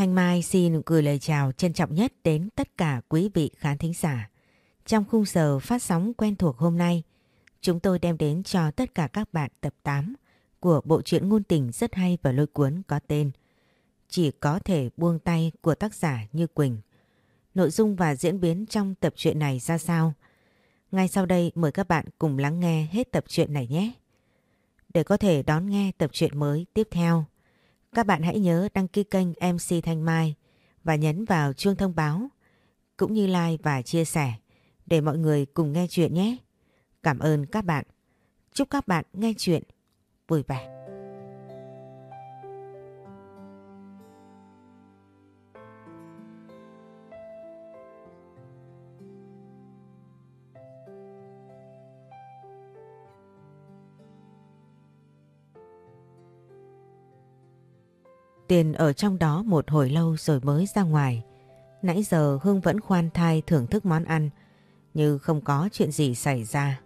Thanh Mai xin gửi lời chào trân trọng nhất đến tất cả quý vị khán thính giả. Trong khung giờ phát sóng quen thuộc hôm nay, chúng tôi đem đến cho tất cả các bạn tập 8 của bộ truyện ngôn tình rất hay và lôi cuốn có tên Chỉ có thể buông tay của tác giả Như Quỳnh. Nội dung và diễn biến trong tập truyện này ra sao? Ngay sau đây mời các bạn cùng lắng nghe hết tập truyện này nhé. Để có thể đón nghe tập truyện mới tiếp theo, các bạn hãy nhớ đăng ký kênh MC Thanh Mai và nhấn vào chuông thông báo, cũng như like và chia sẻ để mọi người cùng nghe chuyện nhé. Cảm ơn các bạn. Chúc các bạn nghe chuyện vui vẻ. Tiền ở trong đó một hồi lâu rồi mới ra ngoài. Nãy giờ Hương vẫn khoan thai thưởng thức món ăn như không có chuyện gì xảy ra.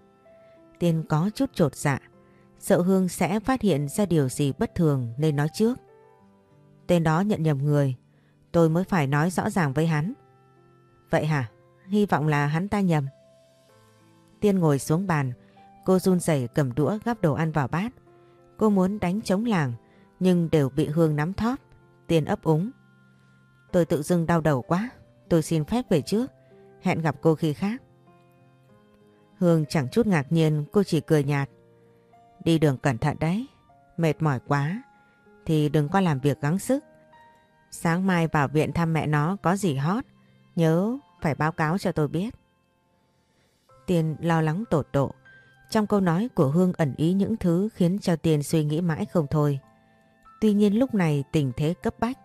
Tiên có chút trột dạ, sợ Hương sẽ phát hiện ra điều gì bất thường nên nói trước. Tên đó nhận nhầm người, tôi mới phải nói rõ ràng với hắn. Vậy hả? Hy vọng là hắn ta nhầm. Tiên ngồi xuống bàn, cô run rẩy cầm đũa gắp đồ ăn vào bát. Cô muốn đánh chống làng, nhưng đều bị Hương nắm thóp. tiền ấp úng. Tôi tự dưng đau đầu quá, tôi xin phép về trước, hẹn gặp cô khi khác. Hương chẳng chút ngạc nhiên, cô chỉ cười nhạt. Đi đường cẩn thận đấy, mệt mỏi quá, thì đừng có làm việc gắng sức. Sáng mai vào viện thăm mẹ nó có gì hot, nhớ phải báo cáo cho tôi biết. Tiên lo lắng tột độ, trong câu nói của Hương ẩn ý những thứ khiến cho Tiên suy nghĩ mãi không thôi. Tuy nhiên lúc này tình thế cấp bách,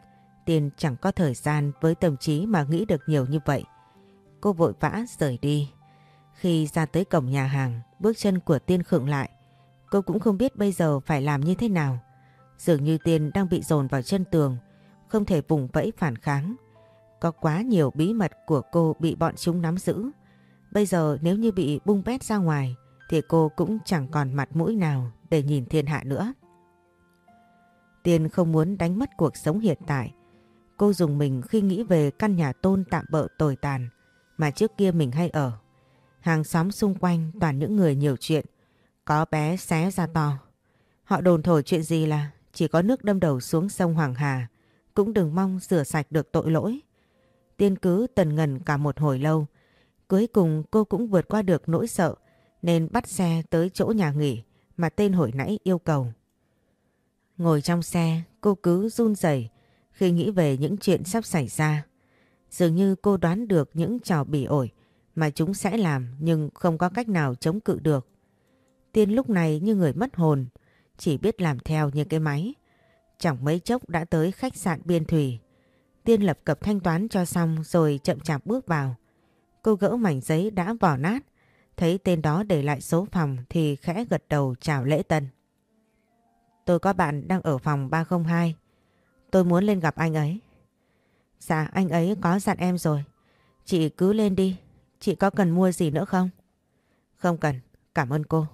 Tiên chẳng có thời gian với tâm trí mà nghĩ được nhiều như vậy. Cô vội vã rời đi. Khi ra tới cổng nhà hàng, bước chân của Tiên khựng lại. Cô cũng không biết bây giờ phải làm như thế nào. Dường như Tiên đang bị dồn vào chân tường, không thể vùng vẫy phản kháng. Có quá nhiều bí mật của cô bị bọn chúng nắm giữ. Bây giờ nếu như bị bung bét ra ngoài thì cô cũng chẳng còn mặt mũi nào để nhìn thiên hạ nữa. Tiên không muốn đánh mất cuộc sống hiện tại. Cô dùng mình khi nghĩ về căn nhà tôn tạm bợ tồi tàn mà trước kia mình hay ở. Hàng xóm xung quanh toàn những người nhiều chuyện, có bé xé ra to. Họ đồn thổi chuyện gì là chỉ có nước đâm đầu xuống sông Hoàng Hà, cũng đừng mong rửa sạch được tội lỗi. Tiên cứ tần ngần cả một hồi lâu, cuối cùng cô cũng vượt qua được nỗi sợ nên bắt xe tới chỗ nhà nghỉ mà tên hồi nãy yêu cầu. Ngồi trong xe, cô cứ run rẩy khi nghĩ về những chuyện sắp xảy ra. Dường như cô đoán được những trò bỉ ổi mà chúng sẽ làm nhưng không có cách nào chống cự được. Tiên lúc này như người mất hồn, chỉ biết làm theo như cái máy. Chẳng mấy chốc đã tới khách sạn Biên Thủy. Tiên lập cập thanh toán cho xong rồi chậm chạp bước vào. Cô gỡ mảnh giấy đã vỏ nát, thấy tên đó để lại số phòng thì khẽ gật đầu chào lễ tân. Tôi có bạn đang ở phòng 302. Tôi muốn lên gặp anh ấy. Dạ anh ấy có dặn em rồi. Chị cứ lên đi. Chị có cần mua gì nữa không? Không cần. Cảm ơn cô.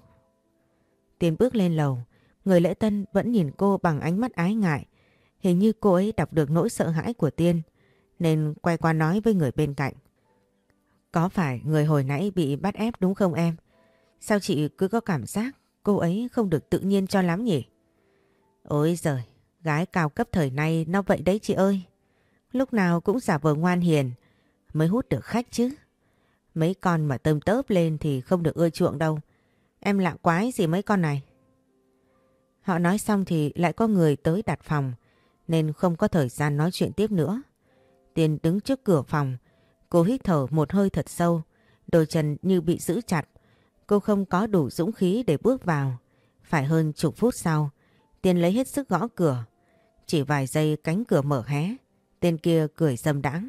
Tiến bước lên lầu. Người lễ tân vẫn nhìn cô bằng ánh mắt ái ngại. Hình như cô ấy đọc được nỗi sợ hãi của Tiên. Nên quay qua nói với người bên cạnh. Có phải người hồi nãy bị bắt ép đúng không em? Sao chị cứ có cảm giác cô ấy không được tự nhiên cho lắm nhỉ? Ôi giời, gái cao cấp thời nay nó vậy đấy chị ơi. Lúc nào cũng giả vờ ngoan hiền mới hút được khách chứ. Mấy con mà tôm tớp lên thì không được ưa chuộng đâu. Em lạ quái gì mấy con này. Họ nói xong thì lại có người tới đặt phòng nên không có thời gian nói chuyện tiếp nữa. Tiên đứng trước cửa phòng, cô hít thở một hơi thật sâu, đôi chân như bị giữ chặt. Cô không có đủ dũng khí để bước vào. Phải hơn chục phút sau, Tiên lấy hết sức gõ cửa. Chỉ vài giây cánh cửa mở hé. Tên kia cười dâm đãng.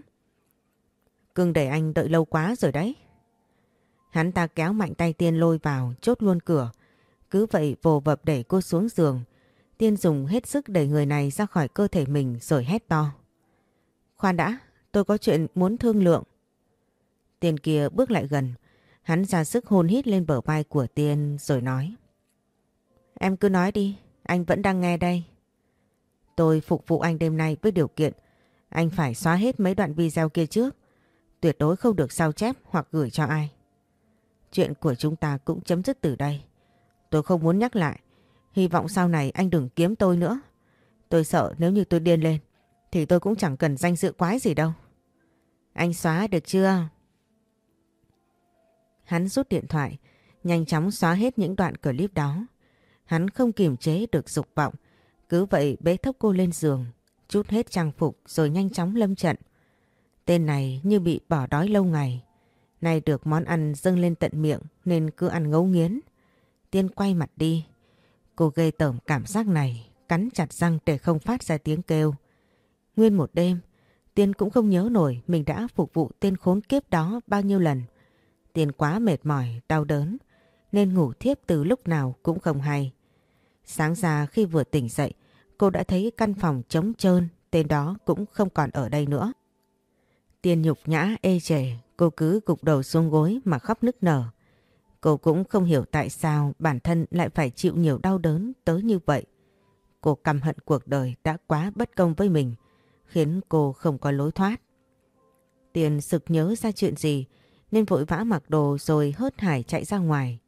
Cưng để anh đợi lâu quá rồi đấy. Hắn ta kéo mạnh tay Tiên lôi vào, chốt luôn cửa. Cứ vậy vồ vập đẩy cô xuống giường. Tiên dùng hết sức đẩy người này ra khỏi cơ thể mình rồi hét to. Khoan đã, tôi có chuyện muốn thương lượng. Tiên kia bước lại gần. Hắn ra sức hôn hít lên bờ vai của Tiên rồi nói. Em cứ nói đi, anh vẫn đang nghe đây. Tôi phục vụ anh đêm nay với điều kiện Anh phải xóa hết mấy đoạn video kia trước. Tuyệt đối không được sao chép hoặc gửi cho ai. Chuyện của chúng ta cũng chấm dứt từ đây. Tôi không muốn nhắc lại. Hy vọng sau này anh đừng kiếm tôi nữa. Tôi sợ nếu như tôi điên lên thì tôi cũng chẳng cần danh dự quái gì đâu. Anh xóa được chưa? Hắn rút điện thoại, nhanh chóng xóa hết những đoạn clip đó. Hắn không kiềm chế được dục vọng, cứ vậy bế thốc cô lên giường, chút hết trang phục rồi nhanh chóng lâm trận. Tên này như bị bỏ đói lâu ngày. Nay được món ăn dâng lên tận miệng nên cứ ăn ngấu nghiến. Tiên quay mặt đi. Cô gây tởm cảm giác này, cắn chặt răng để không phát ra tiếng kêu. Nguyên một đêm, Tiên cũng không nhớ nổi mình đã phục vụ tên khốn kiếp đó bao nhiêu lần. Tiên quá mệt mỏi, đau đớn, nên ngủ thiếp từ lúc nào cũng không hay. Sáng ra khi vừa tỉnh dậy, cô đã thấy căn phòng trống trơn, tên đó cũng không còn ở đây nữa. Tiên nhục nhã ê chề, cô cứ gục đầu xuống gối mà khóc nức nở. Cô cũng không hiểu tại sao bản thân lại phải chịu nhiều đau đớn tới như vậy. Cô căm hận cuộc đời đã quá bất công với mình, khiến cô không có lối thoát. Tiền sực nhớ ra chuyện gì nên vội vã mặc đồ rồi hớt hải chạy ra ngoài.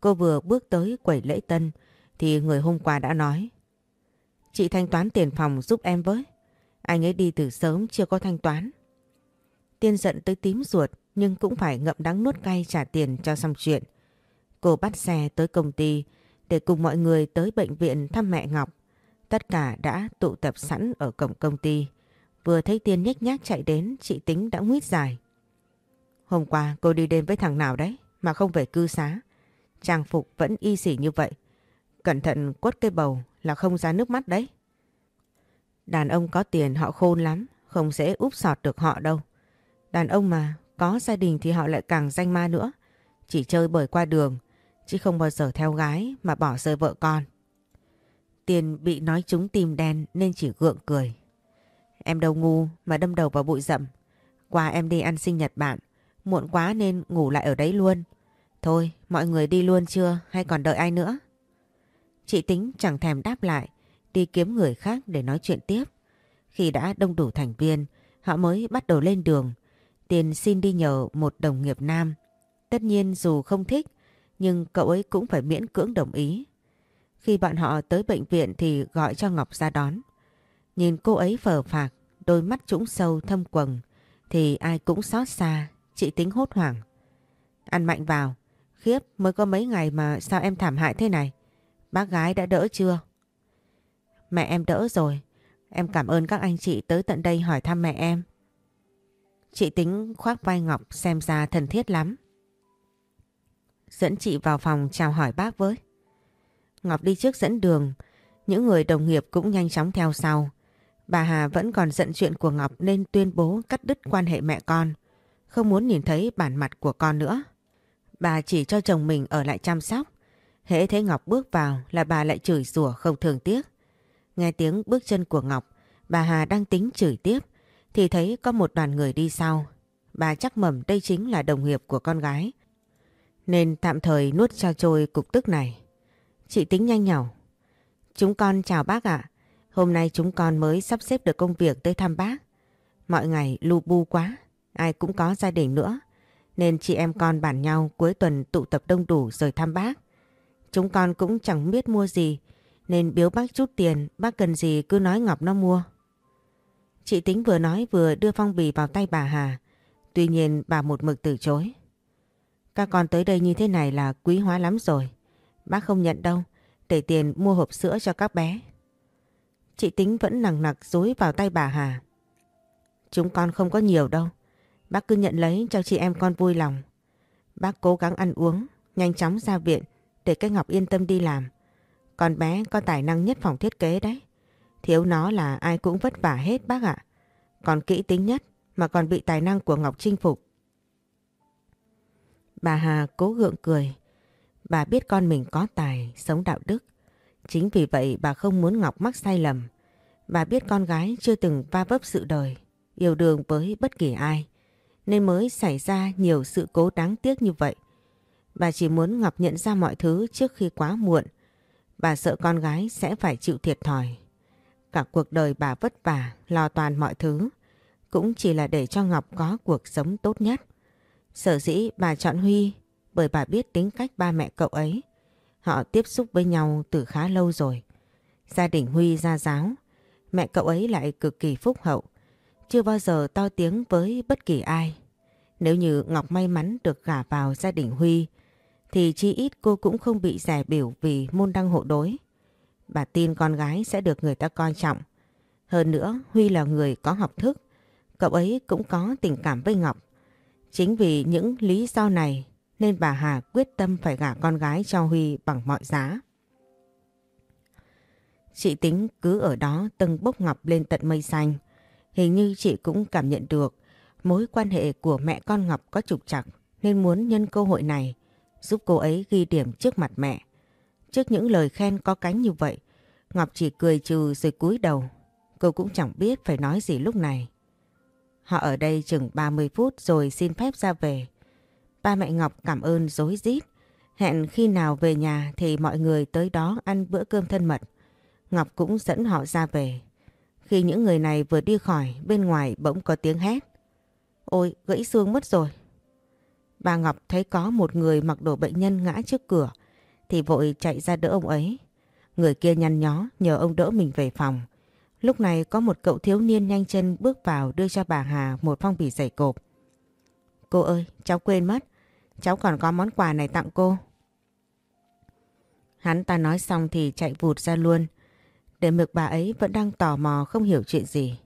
Cô vừa bước tới quầy lễ tân thì người hôm qua đã nói Chị thanh toán tiền phòng giúp em với. Anh ấy đi từ sớm chưa có thanh toán. Tiên giận tới tím ruột nhưng cũng phải ngậm đắng nuốt cay trả tiền cho xong chuyện. Cô bắt xe tới công ty để cùng mọi người tới bệnh viện thăm mẹ Ngọc. Tất cả đã tụ tập sẵn ở cổng công ty. Vừa thấy Tiên nhếch nhác chạy đến, chị tính đã nguyết dài. Hôm qua cô đi đêm với thằng nào đấy mà không về cư xá. Trang phục vẫn y xỉ như vậy. Cẩn thận quất cây bầu là không ra nước mắt đấy. Đàn ông có tiền họ khôn lắm, không dễ úp sọt được họ đâu. Đàn ông mà có gia đình thì họ lại càng danh ma nữa. Chỉ chơi bởi qua đường, chứ không bao giờ theo gái mà bỏ rơi vợ con. Tiền bị nói trúng tim đen nên chỉ gượng cười. Em đâu ngu mà đâm đầu vào bụi rậm. Qua em đi ăn sinh nhật bạn, muộn quá nên ngủ lại ở đấy luôn. Thôi, mọi người đi luôn chưa hay còn đợi ai nữa? Chị tính chẳng thèm đáp lại, đi kiếm người khác để nói chuyện tiếp. Khi đã đông đủ thành viên, họ mới bắt đầu lên đường. Tiền xin đi nhờ một đồng nghiệp nam. Tất nhiên dù không thích, nhưng cậu ấy cũng phải miễn cưỡng đồng ý. Khi bọn họ tới bệnh viện thì gọi cho Ngọc ra đón. Nhìn cô ấy phờ phạc, đôi mắt trũng sâu thâm quầng, thì ai cũng xót xa, chị tính hốt hoảng. Ăn mạnh vào, khiếp mới có mấy ngày mà sao em thảm hại thế này? Bác gái đã đỡ chưa? Mẹ em đỡ rồi, em cảm ơn các anh chị tới tận đây hỏi thăm mẹ em. Chị tính khoác vai Ngọc xem ra thân thiết lắm. Dẫn chị vào phòng chào hỏi bác với. Ngọc đi trước dẫn đường, những người đồng nghiệp cũng nhanh chóng theo sau. Bà Hà vẫn còn giận chuyện của Ngọc nên tuyên bố cắt đứt quan hệ mẹ con, không muốn nhìn thấy bản mặt của con nữa. Bà chỉ cho chồng mình ở lại chăm sóc. Hễ thấy Ngọc bước vào là bà lại chửi rủa không thường tiếc. Nghe tiếng bước chân của Ngọc, bà Hà đang tính chửi tiếp thì thấy có một đoàn người đi sau. Bà chắc mầm đây chính là đồng nghiệp của con gái. Nên tạm thời nuốt cho trôi cục tức này. Chị tính nhanh nhỏ. Chúng con chào bác ạ. Hôm nay chúng con mới sắp xếp được công việc tới thăm bác. Mọi ngày lu bu quá, ai cũng có gia đình nữa. Nên chị em con bàn nhau cuối tuần tụ tập đông đủ rồi thăm bác. Chúng con cũng chẳng biết mua gì, nên biếu bác chút tiền, bác cần gì cứ nói Ngọc nó mua. Chị Tính vừa nói vừa đưa phong bì vào tay bà Hà. Tuy nhiên bà một mực từ chối. Các con tới đây như thế này là quý hóa lắm rồi. Bác không nhận đâu, để tiền mua hộp sữa cho các bé. Chị Tính vẫn nặng nặc dối vào tay bà Hà. Chúng con không có nhiều đâu. Bác cứ nhận lấy cho chị em con vui lòng. Bác cố gắng ăn uống, nhanh chóng ra viện để cái Ngọc yên tâm đi làm. Con bé có tài năng nhất phòng thiết kế đấy. Thiếu nó là ai cũng vất vả hết bác ạ. Còn kỹ tính nhất mà còn bị tài năng của Ngọc chinh phục. Bà Hà cố gượng cười. Bà biết con mình có tài, sống đạo đức. Chính vì vậy bà không muốn Ngọc mắc sai lầm. Bà biết con gái chưa từng va vấp sự đời, yêu đương với bất kỳ ai. Nên mới xảy ra nhiều sự cố đáng tiếc như vậy. Bà chỉ muốn Ngọc nhận ra mọi thứ trước khi quá muộn. Bà sợ con gái sẽ phải chịu thiệt thòi. Cả cuộc đời bà vất vả, lo toàn mọi thứ. cũng chỉ là để cho Ngọc có cuộc sống tốt nhất. Sở dĩ bà chọn Huy bởi bà biết tính cách ba mẹ cậu ấy. Họ tiếp xúc với nhau từ khá lâu rồi. Gia đình Huy gia giáo, mẹ cậu ấy lại cực kỳ phúc hậu. Chưa bao giờ to tiếng với bất kỳ ai. Nếu như Ngọc may mắn được gả vào gia đình Huy, thì chi ít cô cũng không bị rẻ biểu vì môn đăng hộ đối. Bà tin con gái sẽ được người ta coi trọng. Hơn nữa, Huy là người có học thức, cậu ấy cũng có tình cảm với Ngọc. Chính vì những lý do này nên bà Hà quyết tâm phải gả con gái cho Huy bằng mọi giá. Chị tính cứ ở đó từng bốc Ngọc lên tận mây xanh. Hình như chị cũng cảm nhận được mối quan hệ của mẹ con Ngọc có trục trặc nên muốn nhân cơ hội này giúp cô ấy ghi điểm trước mặt mẹ. Trước những lời khen có cánh như vậy, Ngọc chỉ cười trừ rồi cúi đầu. Cô cũng chẳng biết phải nói gì lúc này. Họ ở đây chừng 30 phút rồi xin phép ra về. Ba mẹ Ngọc cảm ơn dối rít Hẹn khi nào về nhà thì mọi người tới đó ăn bữa cơm thân mật. Ngọc cũng dẫn họ ra về. Khi những người này vừa đi khỏi, bên ngoài bỗng có tiếng hét. Ôi, gãy xương mất rồi. Bà Ngọc thấy có một người mặc đồ bệnh nhân ngã trước cửa, thì vội chạy ra đỡ ông ấy. Người kia nhăn nhó nhờ ông đỡ mình về phòng. Lúc này có một cậu thiếu niên nhanh chân bước vào đưa cho bà Hà một phong bì giày cộp. Cô ơi, cháu quên mất. Cháu còn có món quà này tặng cô. Hắn ta nói xong thì chạy vụt ra luôn. Để mực bà ấy vẫn đang tò mò không hiểu chuyện gì.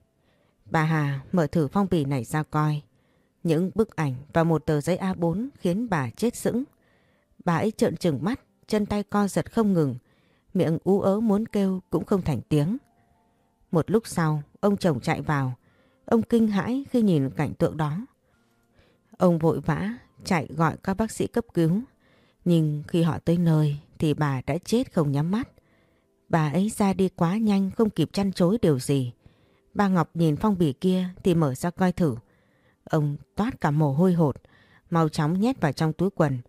Bà Hà mở thử phong bì này ra coi. Những bức ảnh và một tờ giấy A4 khiến bà chết sững. Bà ấy trợn trừng mắt, chân tay co giật không ngừng. Miệng ú ớ muốn kêu cũng không thành tiếng. Một lúc sau, ông chồng chạy vào. Ông kinh hãi khi nhìn cảnh tượng đó. Ông vội vã chạy gọi các bác sĩ cấp cứu. Nhưng khi họ tới nơi thì bà đã chết không nhắm mắt. Bà ấy ra đi quá nhanh không kịp chăn chối điều gì. Bà Ngọc nhìn phong bì kia thì mở ra coi thử. Ông toát cả mồ hôi hột, mau chóng nhét vào trong túi quần.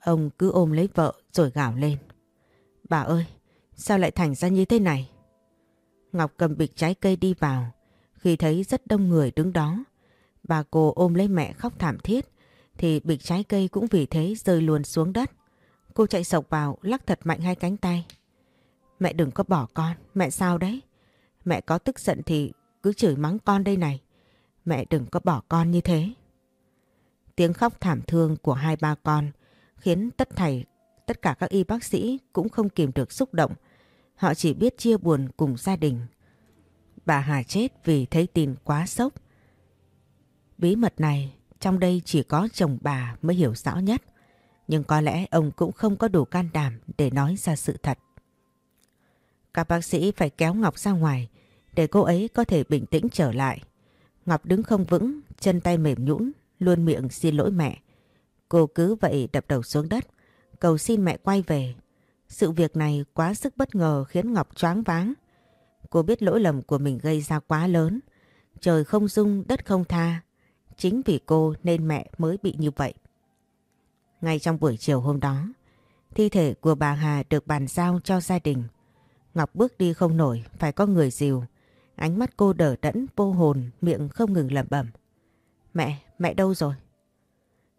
Ông cứ ôm lấy vợ rồi gào lên. Bà ơi, sao lại thành ra như thế này? Ngọc cầm bịch trái cây đi vào. Khi thấy rất đông người đứng đó, bà cô ôm lấy mẹ khóc thảm thiết, thì bịch trái cây cũng vì thế rơi luôn xuống đất. Cô chạy sộc vào, lắc thật mạnh hai cánh tay. Mẹ đừng có bỏ con, mẹ sao đấy? Mẹ có tức giận thì cứ chửi mắng con đây này. Mẹ đừng có bỏ con như thế. Tiếng khóc thảm thương của hai ba con khiến tất thảy, tất cả các y bác sĩ cũng không kìm được xúc động. Họ chỉ biết chia buồn cùng gia đình. Bà Hà chết vì thấy tin quá sốc. Bí mật này trong đây chỉ có chồng bà mới hiểu rõ nhất. Nhưng có lẽ ông cũng không có đủ can đảm để nói ra sự thật. Các bác sĩ phải kéo Ngọc ra ngoài để cô ấy có thể bình tĩnh trở lại. Ngọc đứng không vững, chân tay mềm nhũn, luôn miệng xin lỗi mẹ. Cô cứ vậy đập đầu xuống đất, cầu xin mẹ quay về. Sự việc này quá sức bất ngờ khiến Ngọc choáng váng. Cô biết lỗi lầm của mình gây ra quá lớn. Trời không dung, đất không tha. Chính vì cô nên mẹ mới bị như vậy. Ngay trong buổi chiều hôm đó, thi thể của bà Hà được bàn giao cho gia đình. Ngọc bước đi không nổi, phải có người dìu. Ánh mắt cô đờ đẫn vô hồn, miệng không ngừng lẩm bẩm. Mẹ, mẹ đâu rồi?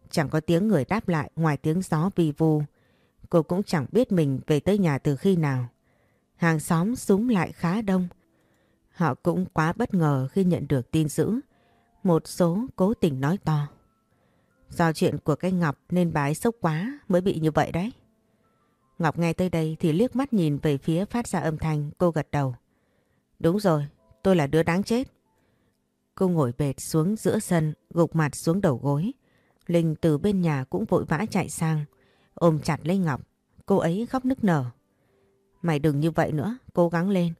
Chẳng có tiếng người đáp lại ngoài tiếng gió vi vu. Cô cũng chẳng biết mình về tới nhà từ khi nào. Hàng xóm súng lại khá đông. Họ cũng quá bất ngờ khi nhận được tin dữ. Một số cố tình nói to. Do chuyện của cái Ngọc nên bái sốc quá mới bị như vậy đấy. Ngọc nghe tới đây thì liếc mắt nhìn về phía phát ra âm thanh cô gật đầu. Đúng rồi, tôi là đứa đáng chết. Cô ngồi bệt xuống giữa sân, gục mặt xuống đầu gối. Linh từ bên nhà cũng vội vã chạy sang, ôm chặt lấy Ngọc. Cô ấy khóc nức nở. Mày đừng như vậy nữa, cố gắng lên.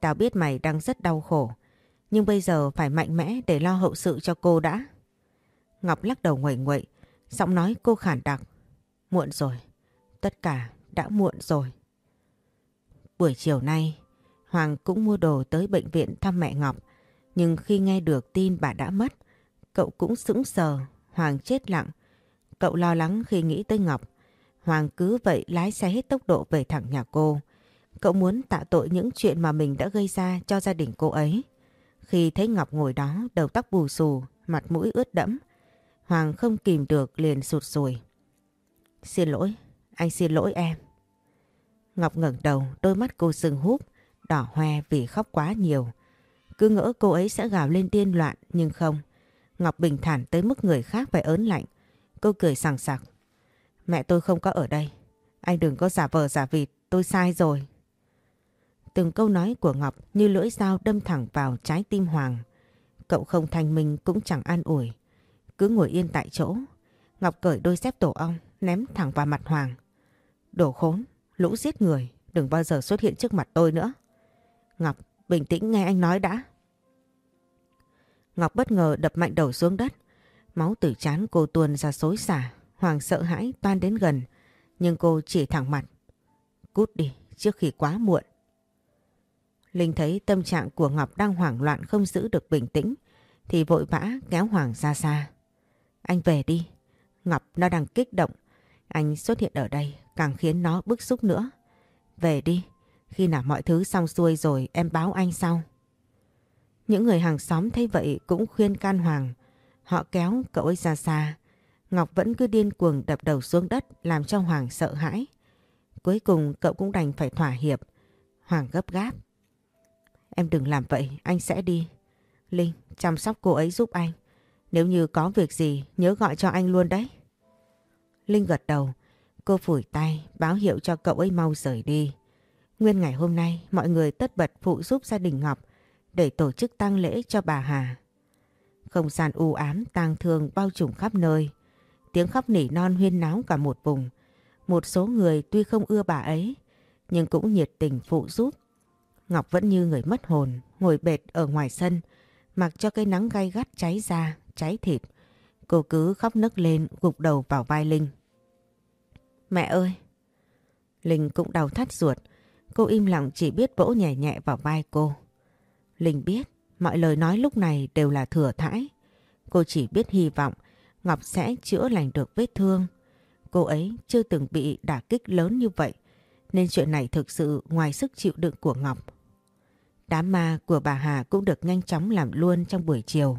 Tao biết mày đang rất đau khổ, nhưng bây giờ phải mạnh mẽ để lo hậu sự cho cô đã. Ngọc lắc đầu nguậy nguậy, giọng nói cô khản đặc. Muộn rồi, tất cả đã muộn rồi. Buổi chiều nay, Hoàng cũng mua đồ tới bệnh viện thăm mẹ Ngọc. Nhưng khi nghe được tin bà đã mất, cậu cũng sững sờ, Hoàng chết lặng. Cậu lo lắng khi nghĩ tới Ngọc. Hoàng cứ vậy lái xe hết tốc độ về thẳng nhà cô. Cậu muốn tạ tội những chuyện mà mình đã gây ra cho gia đình cô ấy. Khi thấy Ngọc ngồi đó đầu tóc bù xù, mặt mũi ướt đẫm, Hoàng không kìm được liền sụt sùi. Xin lỗi, anh xin lỗi em. Ngọc ngẩng đầu, đôi mắt cô sừng húp, đỏ hoe vì khóc quá nhiều. Cứ ngỡ cô ấy sẽ gào lên điên loạn, nhưng không. Ngọc bình thản tới mức người khác phải ớn lạnh. Cô cười sảng sặc. Mẹ tôi không có ở đây. Anh đừng có giả vờ giả vịt, tôi sai rồi. Từng câu nói của Ngọc như lưỡi dao đâm thẳng vào trái tim Hoàng. Cậu không thanh minh cũng chẳng an ủi. Cứ ngồi yên tại chỗ. Ngọc cởi đôi dép tổ ong, ném thẳng vào mặt Hoàng. Đổ khốn, lũ giết người, đừng bao giờ xuất hiện trước mặt tôi nữa. Ngọc, bình tĩnh nghe anh nói đã. Ngọc bất ngờ đập mạnh đầu xuống đất. Máu từ chán cô tuôn ra xối xả. Hoàng sợ hãi toan đến gần. Nhưng cô chỉ thẳng mặt. Cút đi trước khi quá muộn. Linh thấy tâm trạng của Ngọc đang hoảng loạn không giữ được bình tĩnh. Thì vội vã kéo Hoàng ra xa. Anh về đi. Ngọc nó đang kích động. Anh xuất hiện ở đây càng khiến nó bức xúc nữa. Về đi. Khi nào mọi thứ xong xuôi rồi em báo anh sau. Những người hàng xóm thấy vậy cũng khuyên can Hoàng. Họ kéo cậu ấy ra xa. Ngọc vẫn cứ điên cuồng đập đầu xuống đất làm cho Hoàng sợ hãi. Cuối cùng cậu cũng đành phải thỏa hiệp. Hoàng gấp gáp. Em đừng làm vậy, anh sẽ đi. Linh, chăm sóc cô ấy giúp anh. Nếu như có việc gì, nhớ gọi cho anh luôn đấy. Linh gật đầu. Cô phủi tay, báo hiệu cho cậu ấy mau rời đi. Nguyên ngày hôm nay, mọi người tất bật phụ giúp gia đình Ngọc để tổ chức tang lễ cho bà Hà. Không gian u ám tang thương bao trùm khắp nơi. Tiếng khóc nỉ non huyên náo cả một vùng. Một số người tuy không ưa bà ấy, nhưng cũng nhiệt tình phụ giúp. Ngọc vẫn như người mất hồn, ngồi bệt ở ngoài sân, mặc cho cái nắng gay gắt cháy da, cháy thịt. Cô cứ khóc nấc lên, gục đầu vào vai Linh. Mẹ ơi! Linh cũng đau thắt ruột. Cô im lặng chỉ biết vỗ nhẹ nhẹ vào vai cô. Linh biết, mọi lời nói lúc này đều là thừa thãi. Cô chỉ biết hy vọng Ngọc sẽ chữa lành được vết thương. Cô ấy chưa từng bị đả kích lớn như vậy, nên chuyện này thực sự ngoài sức chịu đựng của Ngọc. Đám ma của bà Hà cũng được nhanh chóng làm luôn trong buổi chiều.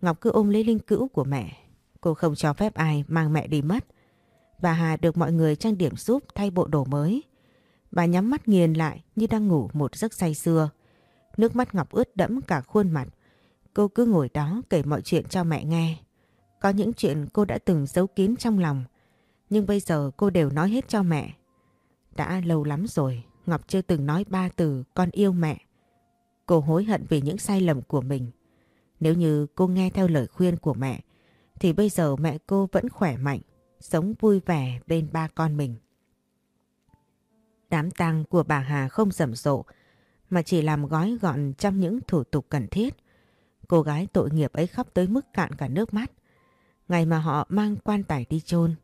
Ngọc cứ ôm lấy linh cữu của mẹ. Cô không cho phép ai mang mẹ đi mất. Bà Hà được mọi người trang điểm giúp thay bộ đồ mới. Bà nhắm mắt nghiền lại như đang ngủ một giấc say sưa. Nước mắt Ngọc ướt đẫm cả khuôn mặt. Cô cứ ngồi đó kể mọi chuyện cho mẹ nghe. Có những chuyện cô đã từng giấu kín trong lòng. Nhưng bây giờ cô đều nói hết cho mẹ. Đã lâu lắm rồi, Ngọc chưa từng nói ba từ con yêu mẹ. Cô hối hận vì những sai lầm của mình. Nếu như cô nghe theo lời khuyên của mẹ, thì bây giờ mẹ cô vẫn khỏe mạnh, sống vui vẻ bên ba con mình. Đám tang của bà Hà không rầm rộ, mà chỉ làm gói gọn trong những thủ tục cần thiết. Cô gái tội nghiệp ấy khóc tới mức cạn cả nước mắt. Ngày mà họ mang quan tài đi chôn,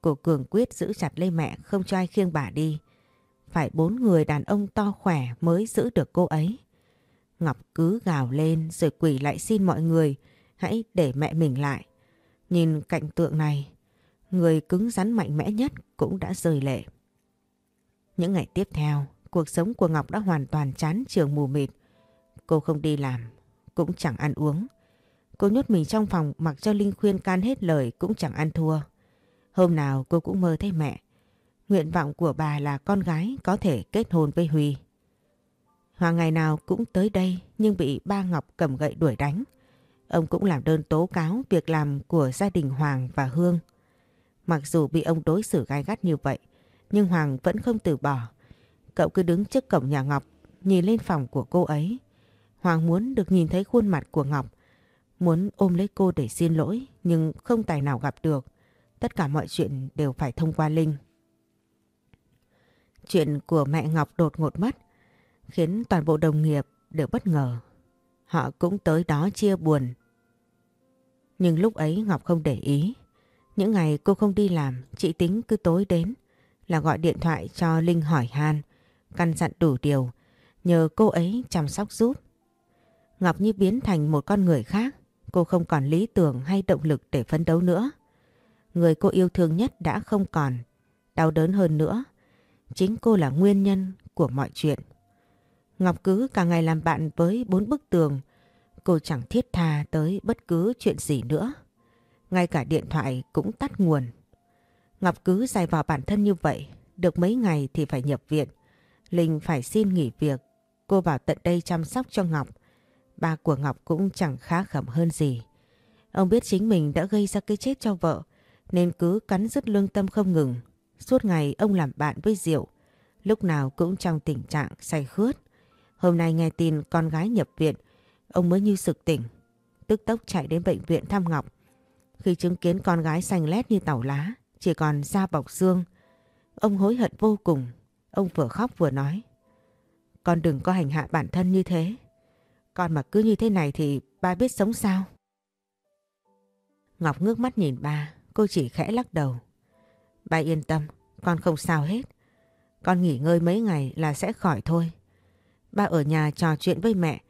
cô cường quyết giữ chặt lấy mẹ không cho ai khiêng bà đi. Phải bốn người đàn ông to khỏe mới giữ được cô ấy. Ngọc cứ gào lên rồi quỷ lại xin mọi người hãy để mẹ mình lại. Nhìn cảnh tượng này, người cứng rắn mạnh mẽ nhất cũng đã rời lệ. Những ngày tiếp theo, cuộc sống của Ngọc đã hoàn toàn chán trường mù mịt. Cô không đi làm, cũng chẳng ăn uống. Cô nhốt mình trong phòng mặc cho Linh khuyên can hết lời cũng chẳng ăn thua. Hôm nào cô cũng mơ thấy mẹ. Nguyện vọng của bà là con gái có thể kết hôn với Huy. Hoàng ngày nào cũng tới đây nhưng bị ba Ngọc cầm gậy đuổi đánh. Ông cũng làm đơn tố cáo việc làm của gia đình Hoàng và Hương. Mặc dù bị ông đối xử gai gắt như vậy, nhưng Hoàng vẫn không từ bỏ. Cậu cứ đứng trước cổng nhà Ngọc, nhìn lên phòng của cô ấy. Hoàng muốn được nhìn thấy khuôn mặt của Ngọc, muốn ôm lấy cô để xin lỗi nhưng không tài nào gặp được. Tất cả mọi chuyện đều phải thông qua Linh. Chuyện của mẹ Ngọc đột ngột mất khiến toàn bộ đồng nghiệp đều bất ngờ. Họ cũng tới đó chia buồn. Nhưng lúc ấy Ngọc không để ý. Những ngày cô không đi làm, chị tính cứ tối đến là gọi điện thoại cho Linh hỏi han, căn dặn đủ điều, nhờ cô ấy chăm sóc giúp. Ngọc như biến thành một con người khác, cô không còn lý tưởng hay động lực để phấn đấu nữa. Người cô yêu thương nhất đã không còn, đau đớn hơn nữa. Chính cô là nguyên nhân của mọi chuyện. Ngọc cứ cả ngày làm bạn với bốn bức tường. cô chẳng thiết tha tới bất cứ chuyện gì nữa. Ngay cả điện thoại cũng tắt nguồn. Ngọc cứ dài vào bản thân như vậy, được mấy ngày thì phải nhập viện. Linh phải xin nghỉ việc, cô vào tận đây chăm sóc cho Ngọc. Ba của Ngọc cũng chẳng khá khẩm hơn gì. Ông biết chính mình đã gây ra cái chết cho vợ, nên cứ cắn rứt lương tâm không ngừng. Suốt ngày ông làm bạn với Diệu, lúc nào cũng trong tình trạng say khướt. Hôm nay nghe tin con gái nhập viện, ông mới như sực tỉnh. Tức tốc chạy đến bệnh viện thăm Ngọc. Khi chứng kiến con gái xanh lét như tàu lá, chỉ còn da bọc xương, ông hối hận vô cùng. Ông vừa khóc vừa nói. Con đừng có hành hạ bản thân như thế. Con mà cứ như thế này thì ba biết sống sao? Ngọc ngước mắt nhìn ba, cô chỉ khẽ lắc đầu. Ba yên tâm, con không sao hết. Con nghỉ ngơi mấy ngày là sẽ khỏi thôi. Ba ở nhà trò chuyện với mẹ,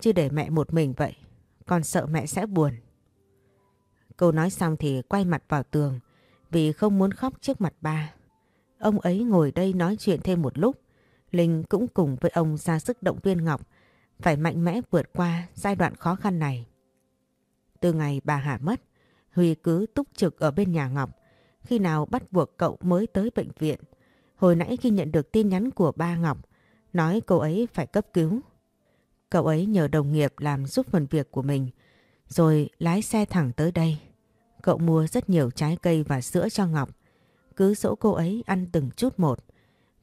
chứ để mẹ một mình vậy. Con sợ mẹ sẽ buồn. Cô nói xong thì quay mặt vào tường vì không muốn khóc trước mặt ba. Ông ấy ngồi đây nói chuyện thêm một lúc. Linh cũng cùng với ông ra sức động viên Ngọc phải mạnh mẽ vượt qua giai đoạn khó khăn này. Từ ngày bà Hà mất, Huy cứ túc trực ở bên nhà Ngọc. Khi nào bắt buộc cậu mới tới bệnh viện. Hồi nãy khi nhận được tin nhắn của ba Ngọc, nói cô ấy phải cấp cứu. Cậu ấy nhờ đồng nghiệp làm giúp phần việc của mình, rồi lái xe thẳng tới đây. Cậu mua rất nhiều trái cây và sữa cho Ngọc, cứ dỗ cô ấy ăn từng chút một.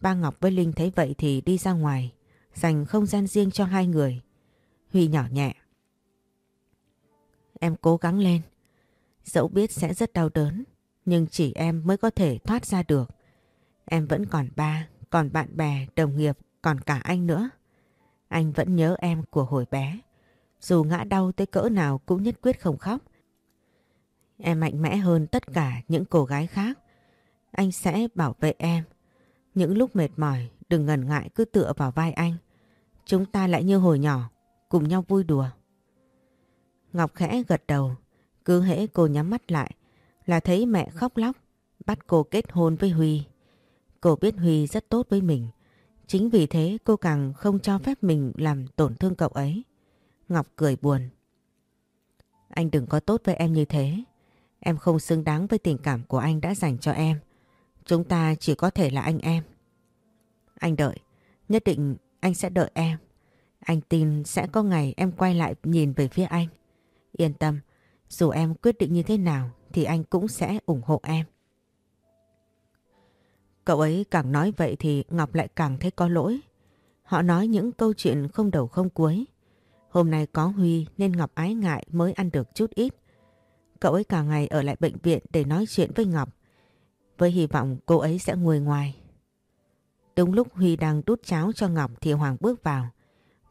Ba Ngọc với Linh thấy vậy thì đi ra ngoài, dành không gian riêng cho hai người. Huy nhỏ nhẹ. Em cố gắng lên, dẫu biết sẽ rất đau đớn, nhưng chỉ em mới có thể thoát ra được. Em vẫn còn ba, còn bạn bè, đồng nghiệp, còn cả anh nữa. Anh vẫn nhớ em của hồi bé. Dù ngã đau tới cỡ nào cũng nhất quyết không khóc. Em mạnh mẽ hơn tất cả những cô gái khác. Anh sẽ bảo vệ em. Những lúc mệt mỏi đừng ngần ngại cứ tựa vào vai anh. Chúng ta lại như hồi nhỏ, cùng nhau vui đùa. Ngọc khẽ gật đầu, cứ hễ cô nhắm mắt lại là thấy mẹ khóc lóc, bắt cô kết hôn với Huy. Cô biết Huy rất tốt với mình, chính vì thế cô càng không cho phép mình làm tổn thương cậu ấy. Ngọc cười buồn. Anh đừng có tốt với em như thế. Em không xứng đáng với tình cảm của anh đã dành cho em. Chúng ta chỉ có thể là anh em. Anh đợi, nhất định anh sẽ đợi em. Anh tin sẽ có ngày em quay lại nhìn về phía anh. Yên tâm, dù em quyết định như thế nào thì anh cũng sẽ ủng hộ em. Cậu ấy càng nói vậy thì Ngọc lại càng thấy có lỗi. Họ nói những câu chuyện không đầu không cuối. Hôm nay có Huy nên Ngọc ái ngại mới ăn được chút ít. Cậu ấy cả ngày ở lại bệnh viện để nói chuyện với Ngọc. Với hy vọng cô ấy sẽ nguôi ngoài. Đúng lúc Huy đang đút cháo cho Ngọc thì Hoàng bước vào.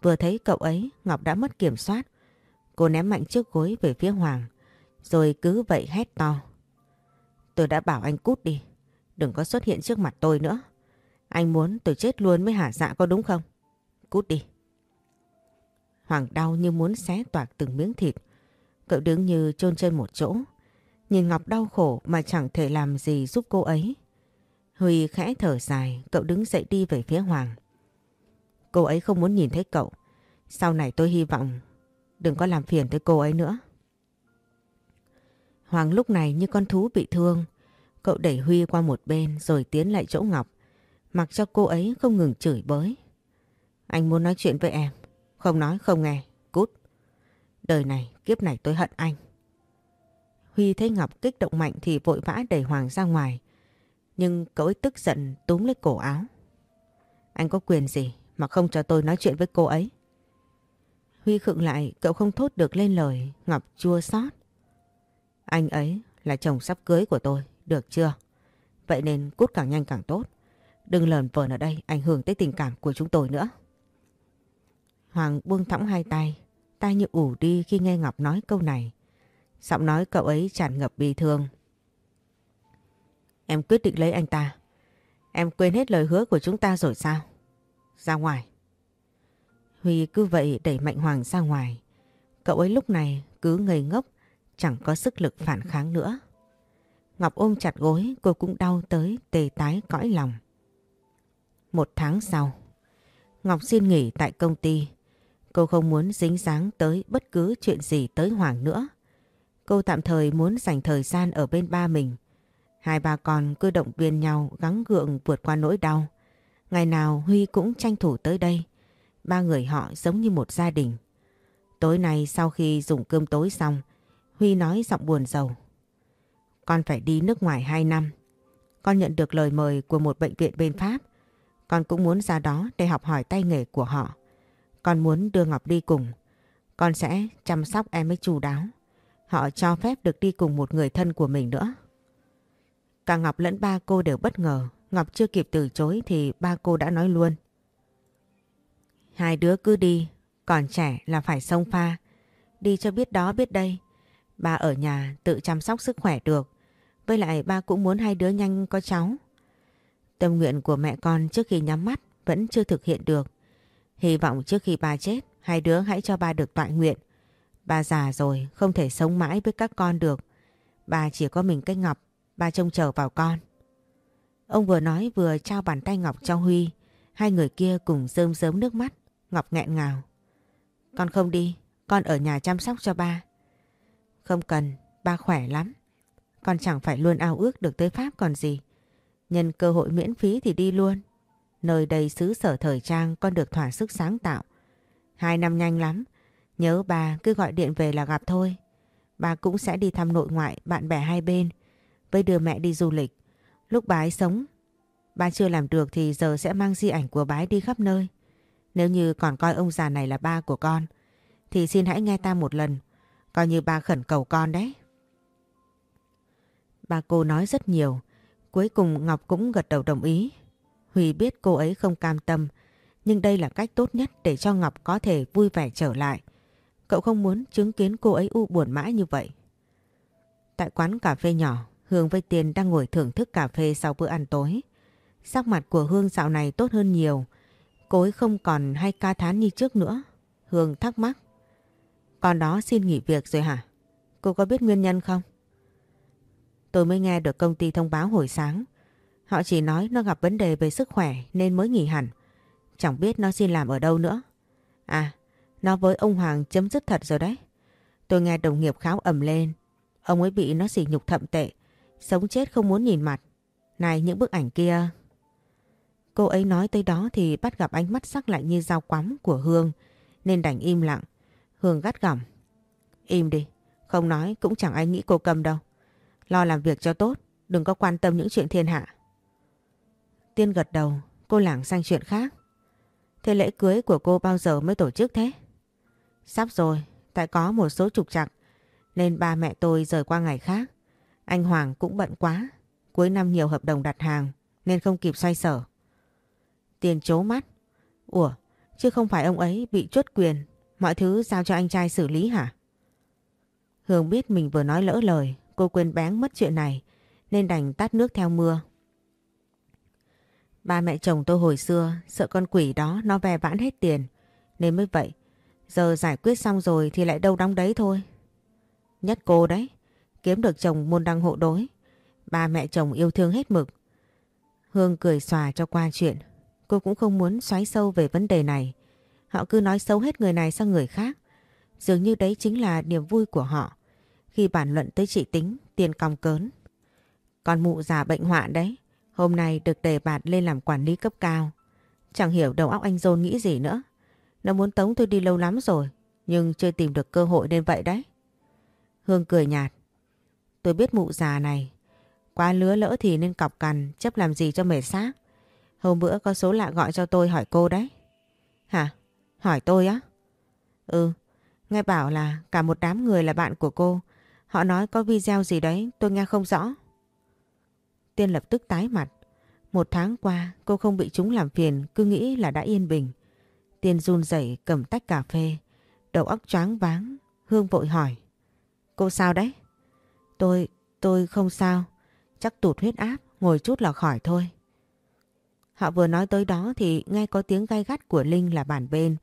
Vừa thấy cậu ấy, Ngọc đã mất kiểm soát. Cô ném mạnh chiếc gối về phía Hoàng. Rồi cứ vậy hét to. Tôi đã bảo anh cút đi. Đừng có xuất hiện trước mặt tôi nữa. Anh muốn tôi chết luôn mới hả dạ có đúng không? Cút đi. Hoàng đau như muốn xé toạc từng miếng thịt. Cậu đứng như chôn chân một chỗ. Nhìn Ngọc đau khổ mà chẳng thể làm gì giúp cô ấy. Huy khẽ thở dài, cậu đứng dậy đi về phía Hoàng. Cô ấy không muốn nhìn thấy cậu. Sau này tôi hy vọng đừng có làm phiền tới cô ấy nữa. Hoàng lúc này như con thú bị thương. Cậu đẩy Huy qua một bên rồi tiến lại chỗ Ngọc. Mặc cho cô ấy không ngừng chửi bới. Anh muốn nói chuyện với em. Không nói không nghe. Đời này, kiếp này tôi hận anh. Huy thấy Ngọc kích động mạnh thì vội vã đẩy Hoàng ra ngoài. Nhưng cậu ấy tức giận túm lấy cổ áo. Anh có quyền gì mà không cho tôi nói chuyện với cô ấy? Huy khựng lại, cậu không thốt được lên lời, Ngọc chua xót. Anh ấy là chồng sắp cưới của tôi, được chưa? Vậy nên cút càng nhanh càng tốt. Đừng lờn vờn ở đây ảnh hưởng tới tình cảm của chúng tôi nữa. Hoàng buông thõng hai tay, tai như ủ đi khi nghe Ngọc nói câu này. Giọng nói cậu ấy tràn ngập bi thương. Em quyết định lấy anh ta. Em quên hết lời hứa của chúng ta rồi sao? Ra ngoài. Huy cứ vậy đẩy Mạnh Hoàng ra ngoài. Cậu ấy lúc này cứ ngây ngốc, chẳng có sức lực phản kháng nữa. Ngọc ôm chặt gối, cô cũng đau tới tê tái cõi lòng. Một tháng sau, Ngọc xin nghỉ tại công ty. Cô không muốn dính dáng tới bất cứ chuyện gì tới Hoàng nữa. Cô tạm thời muốn dành thời gian ở bên ba mình. Hai ba con cứ động viên nhau gắng gượng vượt qua nỗi đau. Ngày nào Huy cũng tranh thủ tới đây. Ba người họ giống như một gia đình. Tối nay sau khi dùng cơm tối xong, Huy nói giọng buồn rầu. Con phải đi nước ngoài 2 năm. Con nhận được lời mời của một bệnh viện bên Pháp. Con cũng muốn ra đó để học hỏi tay nghề của họ. Con muốn đưa Ngọc đi cùng. Con sẽ chăm sóc em ấy chu đáo. Họ cho phép được đi cùng một người thân của mình nữa. Cả Ngọc lẫn ba cô đều bất ngờ. Ngọc chưa kịp từ chối thì ba cô đã nói luôn. Hai đứa cứ đi, còn trẻ là phải sông pha. Đi cho biết đó biết đây. Ba ở nhà tự chăm sóc sức khỏe được. Với lại ba cũng muốn hai đứa nhanh có cháu. Tâm nguyện của mẹ con trước khi nhắm mắt vẫn chưa thực hiện được. Hy vọng trước khi ba chết, hai đứa hãy cho ba được tọa nguyện. Ba già rồi, không thể sống mãi với các con được. Ba chỉ có mình cái Ngọc, ba trông chờ vào con. Ông vừa nói vừa trao bàn tay Ngọc cho Huy. Hai người kia cùng rơm rớm nước mắt. Ngọc nghẹn ngào. Con không đi, con ở nhà chăm sóc cho ba. Không cần, ba khỏe lắm. Con chẳng phải luôn ao ước được tới Pháp còn gì. Nhân cơ hội miễn phí thì đi luôn. Nơi đây xứ sở thời trang con được thỏa sức sáng tạo. Hai năm nhanh lắm. Nhớ bà cứ gọi điện về là gặp thôi. Bà cũng sẽ đi thăm nội ngoại bạn bè hai bên. Với đưa mẹ đi du lịch. Lúc bà ấy sống, ba chưa làm được thì giờ sẽ mang di ảnh của bà ấy đi khắp nơi. Nếu như còn coi ông già này là ba của con, thì xin hãy nghe ta một lần. Coi như ba khẩn cầu con đấy. bà cô nói rất nhiều. Cuối cùng Ngọc cũng gật đầu đồng ý. Huy biết cô ấy không cam tâm, nhưng đây là cách tốt nhất để cho Ngọc có thể vui vẻ trở lại. Cậu không muốn chứng kiến cô ấy u buồn mãi như vậy. Tại quán cà phê nhỏ, Hương với Tiên đang ngồi thưởng thức cà phê sau bữa ăn tối. Sắc mặt của Hương dạo này tốt hơn nhiều. Cô ấy không còn hay ca thán như trước nữa. Hương thắc mắc. Con đó xin nghỉ việc rồi hả? Cô có biết nguyên nhân không? Tôi mới nghe được công ty thông báo hồi sáng. Họ chỉ nói nó gặp vấn đề về sức khỏe nên mới nghỉ hẳn. Chẳng biết nó xin làm ở đâu nữa. À, nó với ông Hoàng chấm dứt thật rồi đấy. Tôi nghe đồng nghiệp kháo ẩm lên. Ông ấy bị nó xỉ nhục thậm tệ. Sống chết không muốn nhìn mặt. Này những bức ảnh kia... Cô ấy nói tới đó thì bắt gặp ánh mắt sắc lạnh như dao quắm của Hương nên đành im lặng. Hương gắt gỏng. Im đi, không nói cũng chẳng ai nghĩ cô cầm đâu. Lo làm việc cho tốt, đừng có quan tâm những chuyện thiên hạ. Tiên gật đầu, cô lảng sang chuyện khác. Thế lễ cưới của cô bao giờ mới tổ chức thế? Sắp rồi, tại có một số trục trặc nên ba mẹ tôi rời qua ngày khác. Anh Hoàng cũng bận quá, cuối năm nhiều hợp đồng đặt hàng nên không kịp xoay sở. Tiền chố mắt. Ủa, chứ không phải ông ấy bị chốt quyền, mọi thứ giao cho anh trai xử lý hả? Hương biết mình vừa nói lỡ lời, cô quên bén mất chuyện này nên đành tắt nước theo mưa. Ba mẹ chồng tôi hồi xưa sợ con quỷ đó nó về vãn hết tiền nên mới vậy. Giờ giải quyết xong rồi thì lại đâu đóng đấy thôi. Nhất cô đấy, kiếm được chồng môn đăng hộ đối. Ba mẹ chồng yêu thương hết mực. Hương cười xòa cho qua chuyện. Cô cũng không muốn xoáy sâu về vấn đề này. Họ cứ nói xấu hết người này sang người khác. Dường như đấy chính là niềm vui của họ. Khi bàn luận tới chị tính, tiền còng cớn. Còn mụ già bệnh hoạn đấy. Hôm nay được đề bạt lên làm quản lý cấp cao. Chẳng hiểu đầu óc anh Dôn nghĩ gì nữa. Nó muốn tống tôi đi lâu lắm rồi. Nhưng chưa tìm được cơ hội nên vậy đấy. Hương cười nhạt. Tôi biết mụ già này. Quá lứa lỡ thì nên cọc cằn, chấp làm gì cho mệt xác. Hôm bữa có số lạ gọi cho tôi hỏi cô đấy. Hả? Hỏi tôi á? Ừ. Nghe bảo là cả một đám người là bạn của cô. Họ nói có video gì đấy, tôi nghe không rõ. Tiên lập tức tái mặt. Một tháng qua cô không bị chúng làm phiền cứ nghĩ là đã yên bình. Tiên run rẩy cầm tách cà phê. Đầu óc choáng váng. Hương vội hỏi. Cô sao đấy? Tôi, tôi không sao. Chắc tụt huyết áp, ngồi chút là khỏi thôi. Họ vừa nói tới đó thì nghe có tiếng gai gắt của Linh là bàn bên.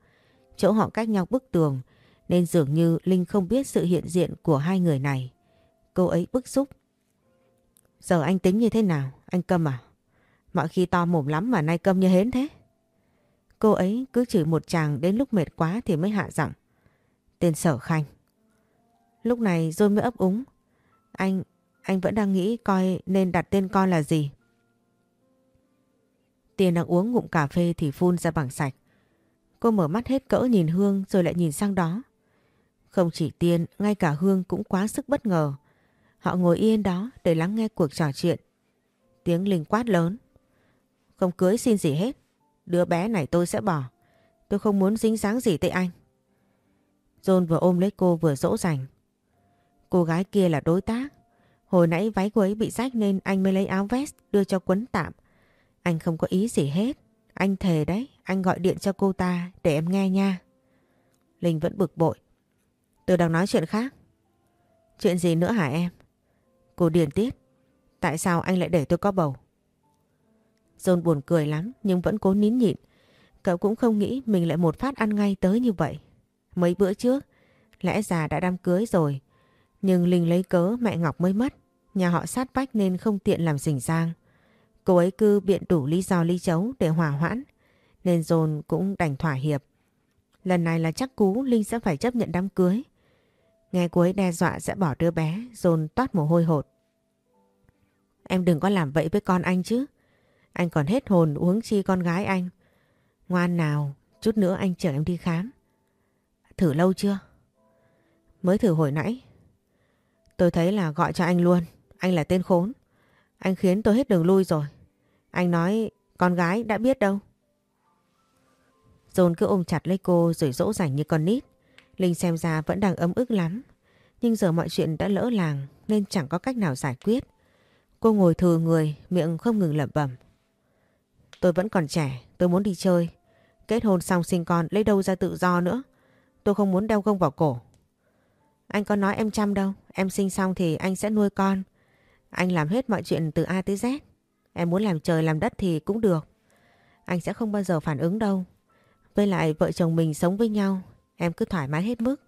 Chỗ họ cách nhau bức tường nên dường như Linh không biết sự hiện diện của hai người này. Cô ấy bức xúc. Giờ anh tính như thế nào? Anh câm à? Mọi khi to mồm lắm mà nay câm như hến thế. cô ấy cứ chửi một chàng đến lúc mệt quá thì mới hạ giọng. Tên sở khanh. Lúc này rồi mới ấp úng. Anh, anh vẫn đang nghĩ coi nên đặt tên con là gì. Tiền đang uống ngụm cà phê thì phun ra bằng sạch. Cô mở mắt hết cỡ nhìn Hương rồi lại nhìn sang đó. Không chỉ Tiên, ngay cả Hương cũng quá sức bất ngờ. Họ ngồi yên đó để lắng nghe cuộc trò chuyện. Tiếng Linh quát lớn. Không cưới xin gì hết. Đứa bé này tôi sẽ bỏ. Tôi không muốn dính dáng gì tới anh. John vừa ôm lấy cô vừa dỗ dành. Cô gái kia là đối tác. Hồi nãy váy cô ấy bị rách nên anh mới lấy áo vest đưa cho quấn tạm. Anh không có ý gì hết. Anh thề đấy, anh gọi điện cho cô ta để em nghe nha. Linh vẫn bực bội. Tôi đang nói chuyện khác. Chuyện gì nữa hả em? Cô điền tiết. Tại sao anh lại để tôi có bầu? John buồn cười lắm nhưng vẫn cố nín nhịn. Cậu cũng không nghĩ mình lại một phát ăn ngay tới như vậy. Mấy bữa trước, lẽ già đã đám cưới rồi. Nhưng Linh lấy cớ mẹ Ngọc mới mất. Nhà họ sát bách nên không tiện làm rình rang. Cô ấy cứ biện đủ lý do ly chấu để hòa hoãn. Nên John cũng đành thỏa hiệp. Lần này là chắc cú Linh sẽ phải chấp nhận đám cưới. Nghe cô ấy đe dọa sẽ bỏ đứa bé, dồn toát mồ hôi hột. Em đừng có làm vậy với con anh chứ. Anh còn hết hồn uống chi con gái anh. Ngoan nào, chút nữa anh chở em đi khám. Thử lâu chưa? Mới thử hồi nãy. Tôi thấy là gọi cho anh luôn. Anh là tên khốn. Anh khiến tôi hết đường lui rồi. Anh nói con gái đã biết đâu. Dồn cứ ôm chặt lấy cô rồi dỗ dành như con nít. Linh xem ra vẫn đang ấm ức lắm. Nhưng giờ mọi chuyện đã lỡ làng nên chẳng có cách nào giải quyết. Cô ngồi thừa người, miệng không ngừng lẩm bẩm. Tôi vẫn còn trẻ, tôi muốn đi chơi. Kết hôn xong sinh con, lấy đâu ra tự do nữa. Tôi không muốn đeo gông vào cổ. Anh có nói em chăm đâu, em sinh xong thì anh sẽ nuôi con. Anh làm hết mọi chuyện từ A tới Z. Em muốn làm trời làm đất thì cũng được. Anh sẽ không bao giờ phản ứng đâu. Với lại vợ chồng mình sống với nhau, em cứ thoải mái hết mức.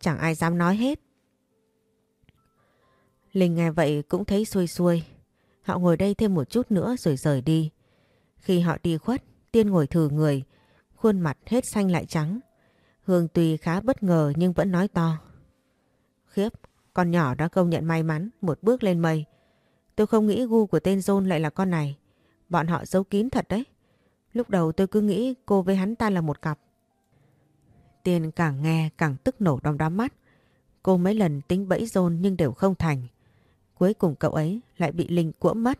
Chẳng ai dám nói hết. Linh nghe vậy cũng thấy xuôi xuôi. Họ ngồi đây thêm một chút nữa rồi rời đi. Khi họ đi khuất, Tiên ngồi thử người, khuôn mặt hết xanh lại trắng. Hương tuy khá bất ngờ nhưng vẫn nói to. Khiếp, con nhỏ đã công nhận may mắn một bước lên mây. Tôi không nghĩ gu của tên John lại là con này. Bọn họ giấu kín thật đấy. Lúc đầu tôi cứ nghĩ cô với hắn ta là một cặp. Tiên càng nghe càng tức nổ đom đám mắt. Cô mấy lần tính bẫy dôn nhưng đều không thành. Cuối cùng cậu ấy lại bị Linh cuỗm mất.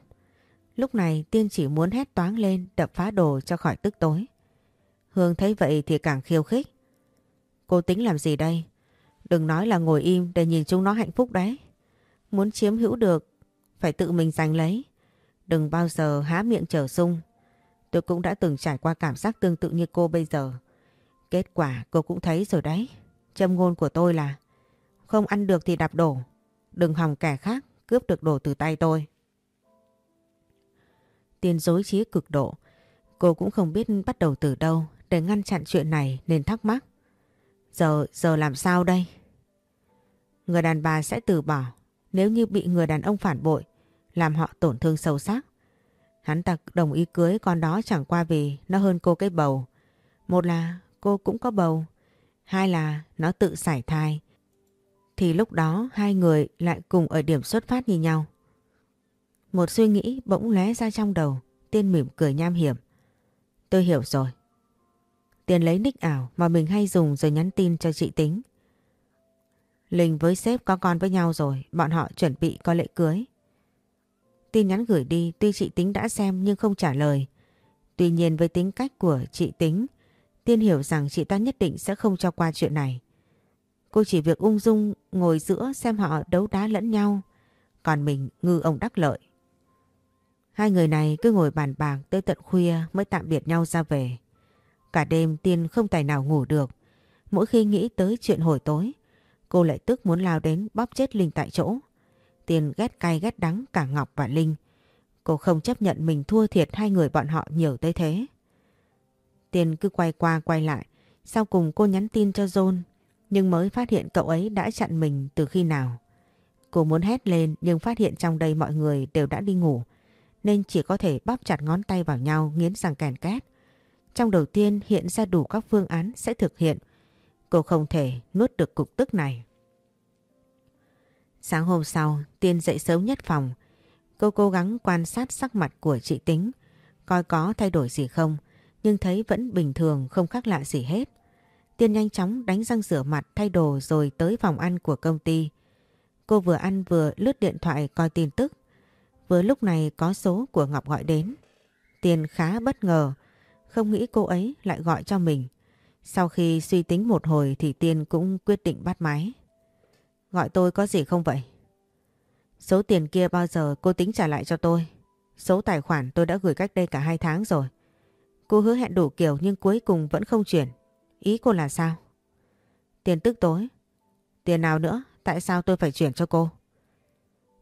Lúc này Tiên chỉ muốn hét toáng lên đập phá đồ cho khỏi tức tối. Hương thấy vậy thì càng khiêu khích. Cô tính làm gì đây? Đừng nói là ngồi im để nhìn chúng nó hạnh phúc đấy. Muốn chiếm hữu được, phải tự mình giành lấy. Đừng bao giờ há miệng trở sung. Tôi cũng đã từng trải qua cảm giác tương tự như cô bây giờ. Kết quả cô cũng thấy rồi đấy. Châm ngôn của tôi là không ăn được thì đạp đổ. Đừng hòng kẻ khác cướp được đồ từ tay tôi. Tiên dối trí cực độ. Cô cũng không biết bắt đầu từ đâu để ngăn chặn chuyện này nên thắc mắc. Giờ, giờ làm sao đây? Người đàn bà sẽ từ bỏ nếu như bị người đàn ông phản bội, làm họ tổn thương sâu sắc. Hắn ta đồng ý cưới con đó chẳng qua vì nó hơn cô cái bầu. Một là cô cũng có bầu, hai là nó tự sải thai. Thì lúc đó hai người lại cùng ở điểm xuất phát như nhau. Một suy nghĩ bỗng lóe ra trong đầu, Tiên mỉm cười nham hiểm. Tôi hiểu rồi. Tiền lấy nick ảo mà mình hay dùng rồi nhắn tin cho chị tính. Linh với sếp có con với nhau rồi, bọn họ chuẩn bị có lễ cưới. Tin nhắn gửi đi tuy chị tính đã xem nhưng không trả lời. Tuy nhiên với tính cách của chị tính, Tiên hiểu rằng chị ta nhất định sẽ không cho qua chuyện này. Cô chỉ việc ung dung ngồi giữa xem họ đấu đá lẫn nhau, còn mình ngư ông đắc lợi. Hai người này cứ ngồi bàn bạc tới tận khuya mới tạm biệt nhau ra về. Cả đêm Tiên không tài nào ngủ được. Mỗi khi nghĩ tới chuyện hồi tối, cô lại tức muốn lao đến bóp chết Linh tại chỗ. Tiên ghét cay ghét đắng cả Ngọc và Linh. Cô không chấp nhận mình thua thiệt hai người bọn họ nhiều tới thế. Tiên cứ quay qua quay lại. Sau cùng cô nhắn tin cho John. Nhưng mới phát hiện cậu ấy đã chặn mình từ khi nào. Cô muốn hét lên nhưng phát hiện trong đây mọi người đều đã đi ngủ. Nên chỉ có thể bóp chặt ngón tay vào nhau nghiến răng kèn két. trong đầu tiên hiện ra đủ các phương án sẽ thực hiện. Cô không thể nuốt được cục tức này. Sáng hôm sau, Tiên dậy sớm nhất phòng. Cô cố gắng quan sát sắc mặt của chị Tính, coi có thay đổi gì không, nhưng thấy vẫn bình thường không khác lạ gì hết. Tiên nhanh chóng đánh răng rửa mặt thay đồ rồi tới phòng ăn của công ty. Cô vừa ăn vừa lướt điện thoại coi tin tức. Vừa lúc này có số của Ngọc gọi đến. Tiên khá bất ngờ, không nghĩ cô ấy lại gọi cho mình. Sau khi suy tính một hồi thì Tiên cũng quyết định bắt máy. Gọi tôi có gì không vậy? Số tiền kia bao giờ cô tính trả lại cho tôi? Số tài khoản tôi đã gửi cách đây cả hai tháng rồi. Cô hứa hẹn đủ kiểu nhưng cuối cùng vẫn không chuyển. Ý cô là sao? Tiền tức tối. Tiền nào nữa? Tại sao tôi phải chuyển cho cô?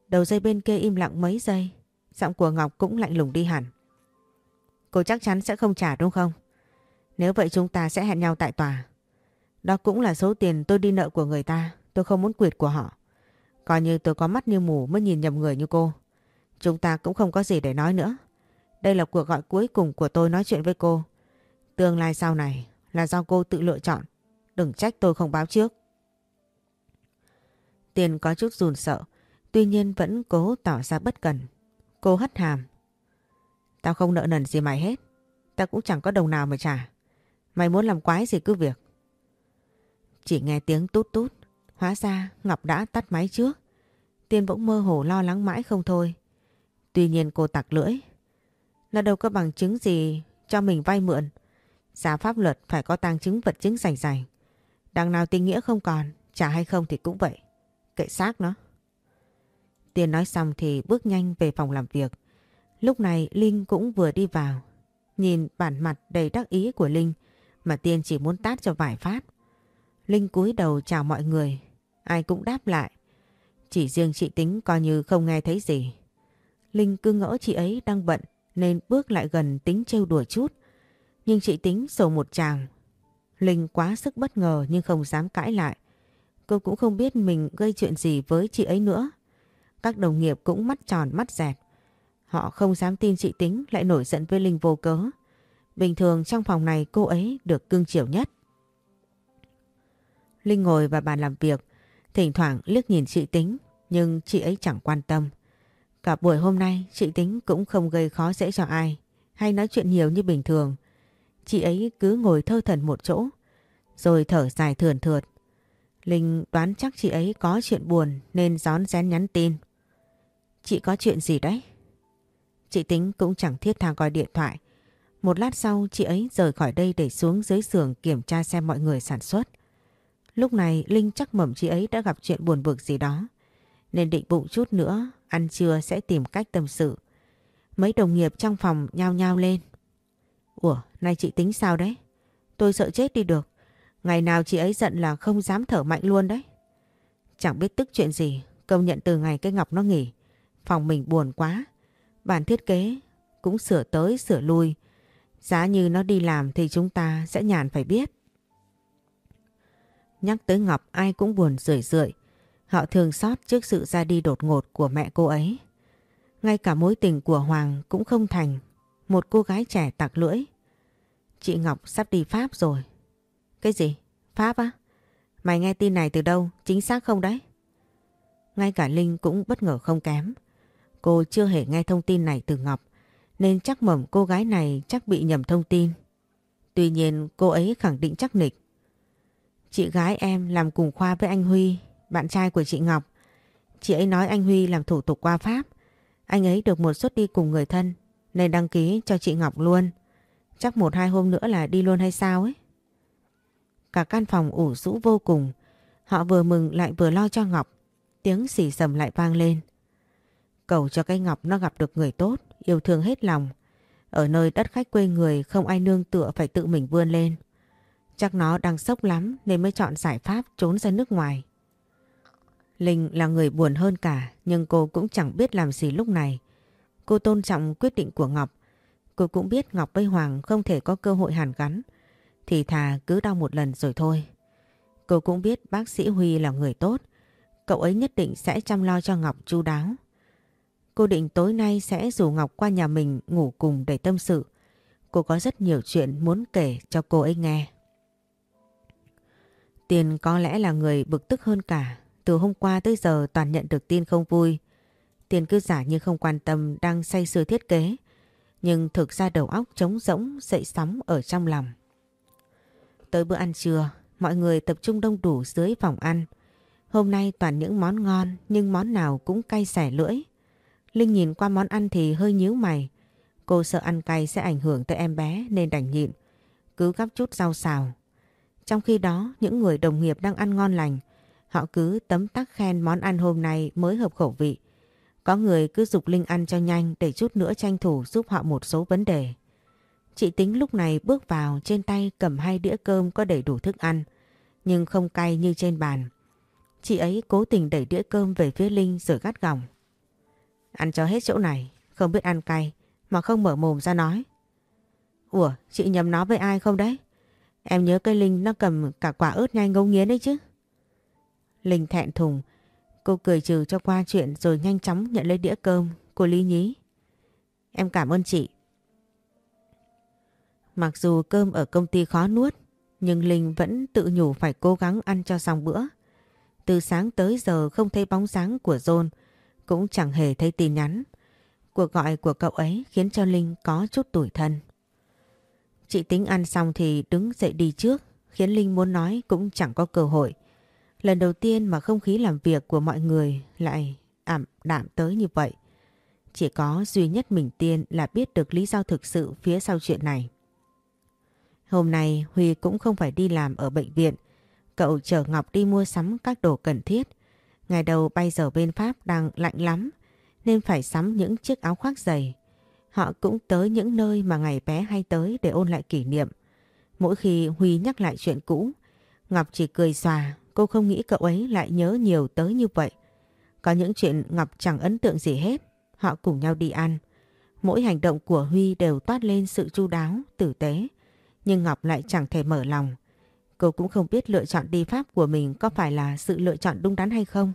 Đầu dây bên kia im lặng mấy giây. Giọng của Ngọc cũng lạnh lùng đi hẳn. Cô chắc chắn sẽ không trả đúng không? Nếu vậy chúng ta sẽ hẹn nhau tại tòa. Đó cũng là số tiền tôi đi nợ của người ta. Tôi không muốn quyệt của họ. Coi như tôi có mắt như mù mới nhìn nhầm người như cô. Chúng ta cũng không có gì để nói nữa. Đây là cuộc gọi cuối cùng của tôi nói chuyện với cô. Tương lai sau này là do cô tự lựa chọn. Đừng trách tôi không báo trước. Tiền có chút run sợ. Tuy nhiên vẫn cố tỏ ra bất cần. Cô hất hàm. Tao không nợ nần gì mày hết. Tao cũng chẳng có đồng nào mà trả. Mày muốn làm quái gì cứ việc. Chỉ nghe tiếng tút tút. Hóa ra Ngọc đã tắt máy trước. Tiên bỗng mơ hồ lo lắng mãi không thôi. Tuy nhiên cô tặc lưỡi. Nó đâu có bằng chứng gì cho mình vay mượn. Giá pháp luật phải có tang chứng vật chứng rành rành. Đằng nào tình nghĩa không còn, trả hay không thì cũng vậy. Kệ xác nó. Tiên nói xong thì bước nhanh về phòng làm việc. Lúc này Linh cũng vừa đi vào. Nhìn bản mặt đầy đắc ý của Linh mà Tiên chỉ muốn tát cho vài phát. Linh cúi đầu chào mọi người. Ai cũng đáp lại. Chỉ riêng chị Tính coi như không nghe thấy gì. Linh cứ ngỡ chị ấy đang bận nên bước lại gần Tính trêu đùa chút. Nhưng chị Tính sầu một chàng. Linh quá sức bất ngờ nhưng không dám cãi lại. Cô cũng không biết mình gây chuyện gì với chị ấy nữa. Các đồng nghiệp cũng mắt tròn mắt dẹt. Họ không dám tin chị Tính lại nổi giận với Linh vô cớ. Bình thường trong phòng này cô ấy được cưng chiều nhất. Linh ngồi vào bàn làm việc, thỉnh thoảng liếc nhìn chị Tính, nhưng chị ấy chẳng quan tâm. Cả buổi hôm nay chị Tính cũng không gây khó dễ cho ai, hay nói chuyện nhiều như bình thường. Chị ấy cứ ngồi thơ thần một chỗ, rồi thở dài thườn thượt. Linh đoán chắc chị ấy có chuyện buồn nên gión rén nhắn tin. Chị có chuyện gì đấy? Chị Tính cũng chẳng thiết tha gọi điện thoại. Một lát sau chị ấy rời khỏi đây để xuống dưới giường kiểm tra xem mọi người sản xuất. Lúc này Linh chắc mẩm chị ấy đã gặp chuyện buồn bực gì đó. Nên định bụng chút nữa, ăn trưa sẽ tìm cách tâm sự. Mấy đồng nghiệp trong phòng nhao nhao lên. Ủa, nay chị tính sao đấy? Tôi sợ chết đi được. Ngày nào chị ấy giận là không dám thở mạnh luôn đấy. Chẳng biết tức chuyện gì, công nhận từ ngày cái Ngọc nó nghỉ. Phòng mình buồn quá. Bản thiết kế cũng sửa tới sửa lui. Giá như nó đi làm thì chúng ta sẽ nhàn phải biết. Nhắc tới Ngọc ai cũng buồn rười rượi. Họ thường xót trước sự ra đi đột ngột của mẹ cô ấy. Ngay cả mối tình của Hoàng cũng không thành. Một cô gái trẻ tặc lưỡi. Chị Ngọc sắp đi Pháp rồi. Cái gì? Pháp á? Mày nghe tin này từ đâu? Chính xác không đấy? Ngay cả Linh cũng bất ngờ không kém. Cô chưa hề nghe thông tin này từ Ngọc. Nên chắc mầm cô gái này chắc bị nhầm thông tin. Tuy nhiên cô ấy khẳng định chắc nịch. Chị gái em làm cùng khoa với anh Huy, bạn trai của chị Ngọc. Chị ấy nói anh Huy làm thủ tục qua Pháp. Anh ấy được một suất đi cùng người thân nên đăng ký cho chị Ngọc luôn. Chắc một hai hôm nữa là đi luôn hay sao ấy. Cả căn phòng ủ rũ vô cùng. Họ vừa mừng lại vừa lo cho Ngọc. Tiếng xỉ sầm lại vang lên. Cầu cho cái Ngọc nó gặp được người tốt, yêu thương hết lòng. Ở nơi đất khách quê người không ai nương tựa phải tự mình vươn lên. Chắc nó đang sốc lắm nên mới chọn giải pháp trốn ra nước ngoài. Linh là người buồn hơn cả, nhưng cô cũng chẳng biết làm gì lúc này. Cô tôn trọng quyết định của Ngọc. Cô cũng biết Ngọc với Hoàng không thể có cơ hội hàn gắn. Thì thà cứ đau một lần rồi thôi. Cô cũng biết bác sĩ Huy là người tốt. Cậu ấy nhất định sẽ chăm lo cho Ngọc chu đáo. Cô định tối nay sẽ rủ Ngọc qua nhà mình ngủ cùng để tâm sự. cô có rất nhiều chuyện muốn kể cho cô ấy nghe. Tiền có lẽ là người bực tức hơn cả. Từ hôm qua tới giờ toàn nhận được tin không vui. Tiền cứ giả như không quan tâm đang say sưa thiết kế. Nhưng thực ra đầu óc trống rỗng dậy sóng ở trong lòng. Tới bữa ăn trưa, mọi người tập trung đông đủ dưới phòng ăn. Hôm nay toàn những món ngon nhưng món nào cũng cay xẻ lưỡi. Linh nhìn qua món ăn thì hơi nhíu mày. Cô sợ ăn cay sẽ ảnh hưởng tới em bé nên đành nhịn. Cứ gắp chút rau xào. Trong khi đó những người đồng nghiệp đang ăn ngon lành. Họ cứ tấm tắc khen món ăn hôm nay mới hợp khẩu vị. Có người cứ dục Linh ăn cho nhanh để chút nữa tranh thủ giúp họ một số vấn đề. Chị tính lúc này bước vào trên tay cầm hai đĩa cơm có đầy đủ thức ăn. Nhưng không cay như trên bàn. Chị ấy cố tình đẩy đĩa cơm về phía Linh rồi gắt gỏng. Ăn cho hết chỗ này, không biết ăn cay mà không mở mồm ra nói. Ủa, chị nhầm nó với ai không đấy? Em nhớ cây Linh nó cầm cả quả ớt nhanh ngấu nghiến đấy chứ. Linh thẹn thùng, cô cười trừ cho qua chuyện rồi nhanh chóng nhận lấy đĩa cơm của Lý Nhí. Em cảm ơn chị. Mặc dù cơm ở công ty khó nuốt, nhưng Linh vẫn tự nhủ phải cố gắng ăn cho xong bữa. Từ sáng tới giờ không thấy bóng dáng của John, cũng chẳng hề thấy tin nhắn. Cuộc gọi của cậu ấy khiến cho Linh có chút tủi thân. Chị tính ăn xong thì đứng dậy đi trước, khiến Linh muốn nói cũng chẳng có cơ hội. Lần đầu tiên mà không khí làm việc của mọi người lại ảm đạm tới như vậy. Chỉ có duy nhất mình Tiên là biết được lý do thực sự phía sau chuyện này. Hôm nay Huy cũng không phải đi làm ở bệnh viện. Cậu chở Ngọc đi mua sắm các đồ cần thiết. Ngày đầu bay giờ bên Pháp đang lạnh lắm nên phải sắm những chiếc áo khoác dày. Họ cũng tới những nơi mà ngày bé hay tới để ôn lại kỷ niệm. Mỗi khi Huy nhắc lại chuyện cũ, Ngọc chỉ cười xòa, cô không nghĩ cậu ấy lại nhớ nhiều tới như vậy. Có những chuyện Ngọc chẳng ấn tượng gì hết, họ cùng nhau đi ăn. Mỗi hành động của Huy đều toát lên sự chu đáo, tử tế, nhưng Ngọc lại chẳng thể mở lòng. Cô cũng không biết lựa chọn đi Pháp của mình có phải là sự lựa chọn đúng đắn hay không.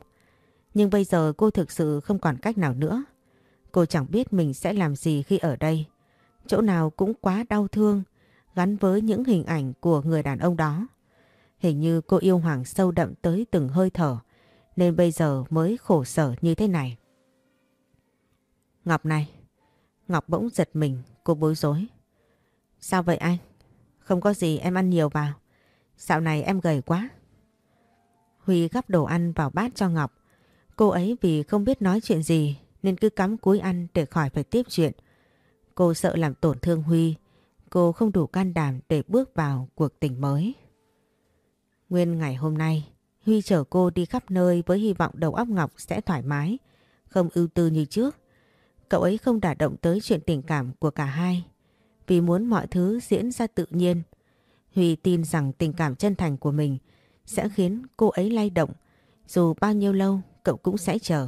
Nhưng bây giờ cô thực sự không còn cách nào nữa. Cô chẳng biết mình sẽ làm gì khi ở đây. Chỗ nào cũng quá đau thương, gắn với những hình ảnh của người đàn ông đó. Hình như cô yêu Hoàng sâu đậm tới từng hơi thở, nên bây giờ mới khổ sở như thế này. Ngọc này, Ngọc bỗng giật mình, cô bối rối. Sao vậy anh? Không có gì em ăn nhiều vào. Dạo này em gầy quá. Huy gắp đồ ăn vào bát cho Ngọc. Cô ấy vì không biết nói chuyện gì nên cứ cắm cúi ăn để khỏi phải tiếp chuyện. Cô sợ làm tổn thương Huy. Cô không đủ can đảm để bước vào cuộc tình mới. Nguyên ngày hôm nay, Huy chở cô đi khắp nơi với hy vọng đầu óc Ngọc sẽ thoải mái, không ưu tư như trước. Cậu ấy không đả động tới chuyện tình cảm của cả hai, vì muốn mọi thứ diễn ra tự nhiên. Huy tin rằng tình cảm chân thành của mình sẽ khiến cô ấy lay động, dù bao nhiêu lâu cậu cũng sẽ chờ.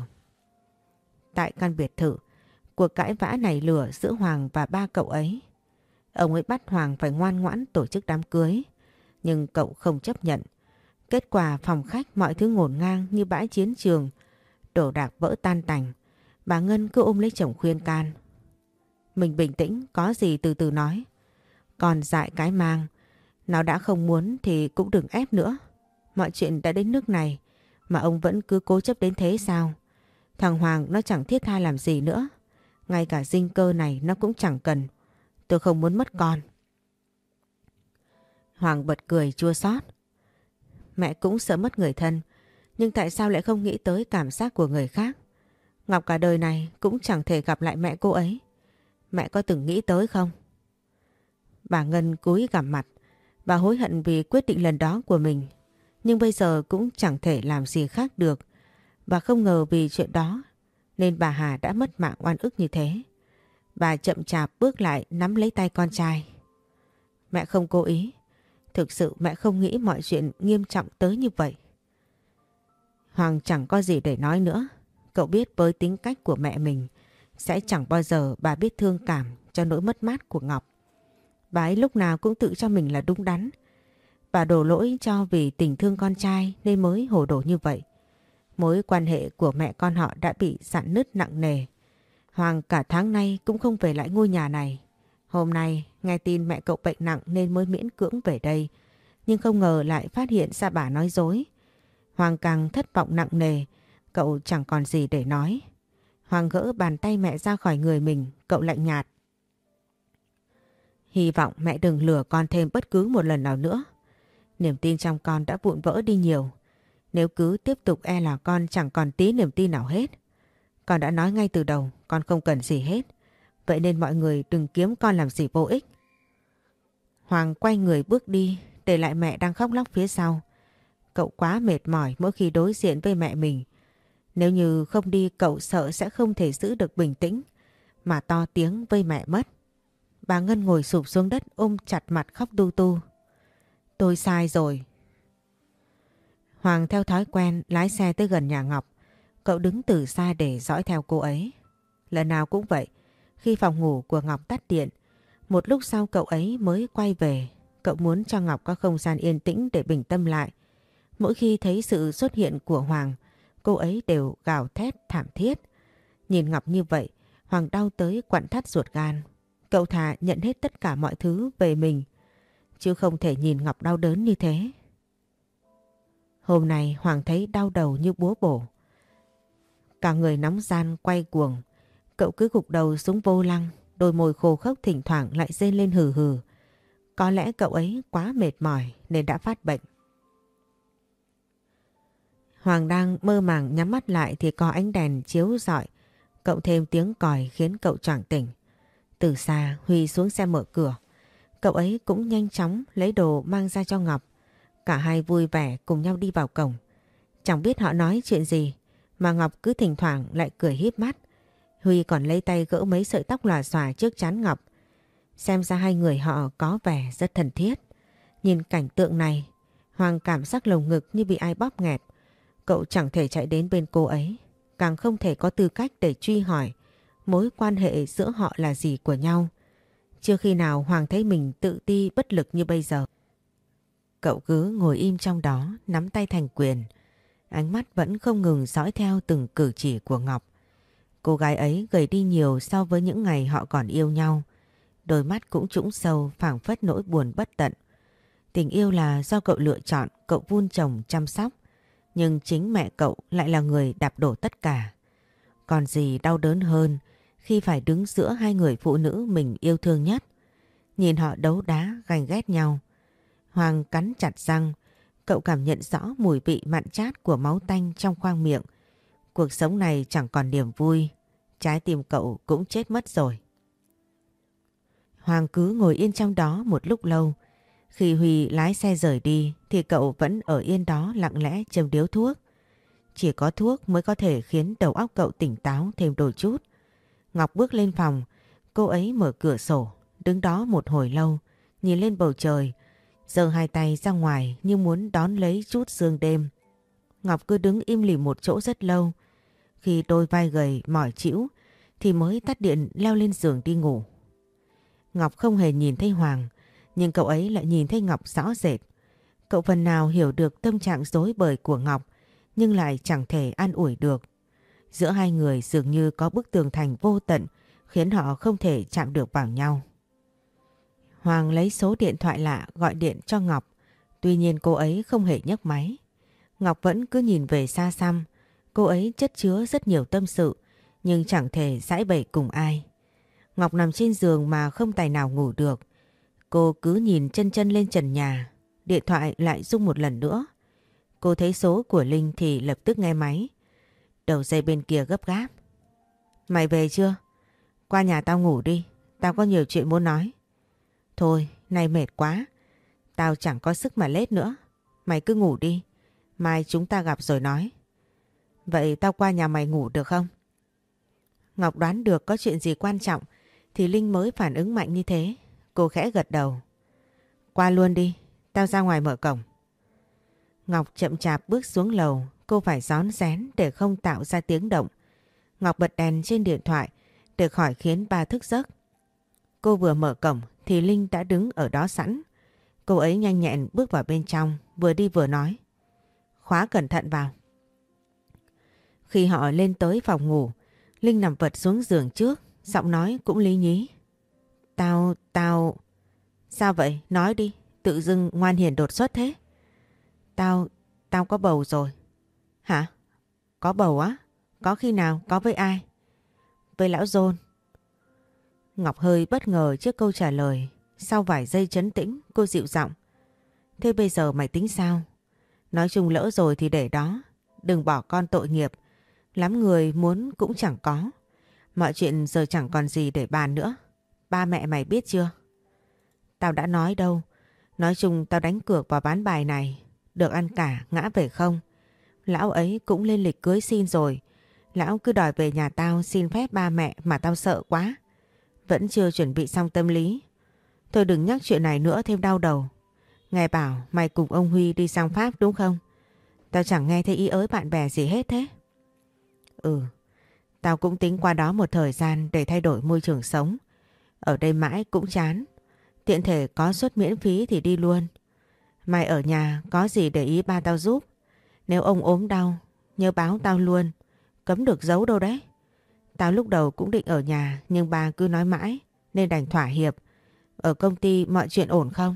Tại căn biệt thự, cuộc cãi vã này lửa giữa Hoàng và ba cậu ấy. Ông ấy bắt Hoàng phải ngoan ngoãn tổ chức đám cưới, nhưng cậu không chấp nhận. Kết quả phòng khách mọi thứ ngổn ngang như bãi chiến trường, đổ đạc vỡ tan tành. Bà Ngân cứ ôm lấy chồng khuyên can. Mình bình tĩnh, có gì từ từ nói. Còn dại cái mang, nó đã không muốn thì cũng đừng ép nữa. Mọi chuyện đã đến nước này mà ông vẫn cứ cố chấp đến thế sao? Thằng Hoàng nó chẳng thiết tha làm gì nữa. Ngay cả dinh cơ này nó cũng chẳng cần. Tôi không muốn mất con. Hoàng bật cười chua xót. Mẹ cũng sợ mất người thân. Nhưng tại sao lại không nghĩ tới cảm giác của người khác? Ngọc cả đời này cũng chẳng thể gặp lại mẹ cô ấy. Mẹ có từng nghĩ tới không? Bà Ngân cúi gằm mặt. Bà hối hận vì quyết định lần đó của mình. Nhưng bây giờ cũng chẳng thể làm gì khác được. Bà không ngờ vì chuyện đó nên bà Hà đã mất mạng oan ức như thế. Bà chậm chạp bước lại nắm lấy tay con trai. Mẹ không cố ý. Thực sự mẹ không nghĩ mọi chuyện nghiêm trọng tới như vậy. Hoàng chẳng có gì để nói nữa. Cậu biết với tính cách của mẹ mình, sẽ chẳng bao giờ bà biết thương cảm cho nỗi mất mát của Ngọc. Bà ấy lúc nào cũng tự cho mình là đúng đắn. Bà đổ lỗi cho vì tình thương con trai nên mới hồ đồ như vậy. Mối quan hệ của mẹ con họ đã bị sạn nứt nặng nề. Hoàng cả tháng nay cũng không về lại ngôi nhà này. Hôm nay nghe tin mẹ cậu bệnh nặng nên mới miễn cưỡng về đây. Nhưng không ngờ lại phát hiện ra bà nói dối. Hoàng càng thất vọng nặng nề, cậu chẳng còn gì để nói. Hoàng gỡ bàn tay mẹ ra khỏi người mình, cậu lạnh nhạt. Hy vọng mẹ đừng lừa con thêm bất cứ một lần nào nữa. Niềm tin trong con đã vụn vỡ đi nhiều. Nếu cứ tiếp tục e là con chẳng còn tí niềm tin nào hết. Con đã nói ngay từ đầu con không cần gì hết. Vậy nên mọi người đừng kiếm con làm gì vô ích. Hoàng quay người bước đi, để lại mẹ đang khóc lóc phía sau. Cậu quá mệt mỏi mỗi khi đối diện với mẹ mình. Nếu như không đi, cậu sợ sẽ không thể giữ được bình tĩnh, mà to tiếng với mẹ mất. Bà Ngân ngồi sụp xuống đất ôm chặt mặt khóc tu tu. Tôi sai rồi. Hoàng theo thói quen lái xe tới gần nhà Ngọc. Cậu đứng từ xa để dõi theo cô ấy. Lần nào cũng vậy. Khi phòng ngủ của Ngọc tắt điện, một lúc sau cậu ấy mới quay về. Cậu muốn cho Ngọc có không gian yên tĩnh để bình tâm lại. Mỗi khi thấy sự xuất hiện của Hoàng, cô ấy đều gào thét thảm thiết. Nhìn Ngọc như vậy, Hoàng đau tới quặn thắt ruột gan. Cậu thà nhận hết tất cả mọi thứ về mình, chứ không thể nhìn Ngọc đau đớn như thế. Hôm nay Hoàng thấy đau đầu như búa bổ. Cả người nóng gian quay cuồng. Cậu cứ gục đầu xuống vô lăng, đôi môi khô khốc thỉnh thoảng lại rên lên hừ hừ. Có lẽ cậu ấy quá mệt mỏi nên đã phát bệnh. Hoàng đang mơ màng nhắm mắt lại thì có ánh đèn chiếu rọi, cộng thêm tiếng còi khiến cậu choàng tỉnh. Từ xa Huy xuống xe mở cửa. Cậu ấy cũng nhanh chóng lấy đồ mang ra cho Ngọc. Cả hai vui vẻ cùng nhau đi vào cổng. Chẳng biết họ nói chuyện gì mà Ngọc cứ thỉnh thoảng lại cười híp mắt. Huy còn lấy tay gỡ mấy sợi tóc lòa xòa trước chán Ngọc. Xem ra hai người họ có vẻ rất thân thiết. Nhìn cảnh tượng này, Hoàng cảm giác lồng ngực như bị ai bóp nghẹt. Cậu chẳng thể chạy đến bên cô ấy, càng không thể có tư cách để truy hỏi mối quan hệ giữa họ là gì của nhau. Chưa khi nào Hoàng thấy mình tự ti bất lực như bây giờ. Cậu cứ ngồi im trong đó, nắm tay thành quyền. Ánh mắt vẫn không ngừng dõi theo từng cử chỉ của Ngọc. Cô gái ấy gầy đi nhiều so với những ngày họ còn yêu nhau. Đôi mắt cũng trũng sâu phảng phất nỗi buồn bất tận. Tình yêu là do cậu lựa chọn, cậu vun trồng chăm sóc. Nhưng chính mẹ cậu lại là người đạp đổ tất cả. Còn gì đau đớn hơn khi phải đứng giữa hai người phụ nữ mình yêu thương nhất. Nhìn họ đấu đá ganh ghét nhau. Hoàng cắn chặt răng, cậu cảm nhận rõ mùi vị mặn chát của máu tanh trong khoang miệng. Cuộc sống này chẳng còn niềm vui, trái tim cậu cũng chết mất rồi. Hoàng cứ ngồi yên trong đó một lúc lâu. Khi Huy lái xe rời đi thì cậu vẫn ở yên đó lặng lẽ châm điếu thuốc. Chỉ có thuốc mới có thể khiến đầu óc cậu tỉnh táo thêm đôi chút. Ngọc bước lên phòng, cô ấy mở cửa sổ, đứng đó một hồi lâu, nhìn lên bầu trời, giơ hai tay ra ngoài như muốn đón lấy chút sương đêm. Ngọc cứ đứng im lìm một chỗ rất lâu. Khi đôi vai gầy mỏi chịu thì mới tắt điện leo lên giường đi ngủ. Ngọc không hề nhìn thấy Hoàng, nhưng cậu ấy lại nhìn thấy Ngọc rõ rệt. Cậu phần nào hiểu được tâm trạng dối bời của Ngọc, nhưng lại chẳng thể an ủi được. Giữa hai người dường như có bức tường thành vô tận khiến họ không thể chạm được vào nhau. Hoàng lấy số điện thoại lạ gọi điện cho Ngọc. Tuy nhiên cô ấy không hề nhấc máy. Ngọc vẫn cứ nhìn về xa xăm. Cô ấy chất chứa rất nhiều tâm sự nhưng chẳng thể giải bày cùng ai. Ngọc nằm trên giường mà không tài nào ngủ được. Cô cứ nhìn chân chân lên trần nhà. Điện thoại lại rung một lần nữa. Cô thấy số của Linh thì lập tức nghe máy. Đầu dây bên kia gấp gáp. Mày về chưa? Qua nhà tao ngủ đi. Tao có nhiều chuyện muốn nói. Thôi, nay mệt quá. Tao chẳng có sức mà lết nữa. Mày cứ ngủ đi. Mai chúng ta gặp rồi nói. Vậy tao qua nhà mày ngủ được không? Ngọc đoán được có chuyện gì quan trọng thì Linh mới phản ứng mạnh như thế. Cô khẽ gật đầu. Qua luôn đi, tao ra ngoài mở cổng. Ngọc chậm chạp bước xuống lầu, cô phải gión rén để không tạo ra tiếng động. Ngọc bật đèn trên điện thoại để khỏi khiến ba thức giấc. Cô vừa mở cổng thì Linh đã đứng ở đó sẵn. Cô ấy nhanh nhẹn bước vào bên trong, vừa đi vừa nói. Khóa cẩn thận vào. Khi họ lên tới phòng ngủ, Linh nằm vật xuống giường trước, giọng nói cũng lý nhí. Tao, tao... Sao vậy? Nói đi. Tự dưng ngoan hiền đột xuất thế. Tao, tao có bầu rồi. Hả? Có bầu á? Có khi nào? Có với ai? Với lão Dôn. Ngọc hơi bất ngờ trước câu trả lời. Sau vài giây chấn tĩnh, cô dịu giọng. Thế bây giờ mày tính sao? Nói chung lỡ rồi thì để đó. Đừng bỏ con tội nghiệp. Lắm người muốn cũng chẳng có. Mọi chuyện giờ chẳng còn gì để bàn nữa. Ba mẹ mày biết chưa? Tao đã nói đâu. Nói chung tao đánh cược vào bán bài này. Được ăn cả, ngã về không. Lão ấy cũng lên lịch cưới xin rồi. Lão cứ đòi về nhà tao xin phép ba mẹ mà tao sợ quá. Vẫn chưa chuẩn bị xong tâm lý. Thôi đừng nhắc chuyện này nữa thêm đau đầu. Nghe bảo mày cùng ông Huy đi sang Pháp đúng không? Tao chẳng nghe thấy ý ới bạn bè gì hết thế. Ừ, tao cũng tính qua đó một thời gian để thay đổi môi trường sống. Ở đây mãi cũng chán. Tiện thể có suất miễn phí thì đi luôn. Mày ở nhà có gì để ý ba tao giúp. Nếu ông ốm đau, nhớ báo tao luôn. Cấm được giấu đâu đấy. Tao lúc đầu cũng định ở nhà nhưng ba cứ nói mãi nên đành thỏa hiệp. Ở công ty mọi chuyện ổn không?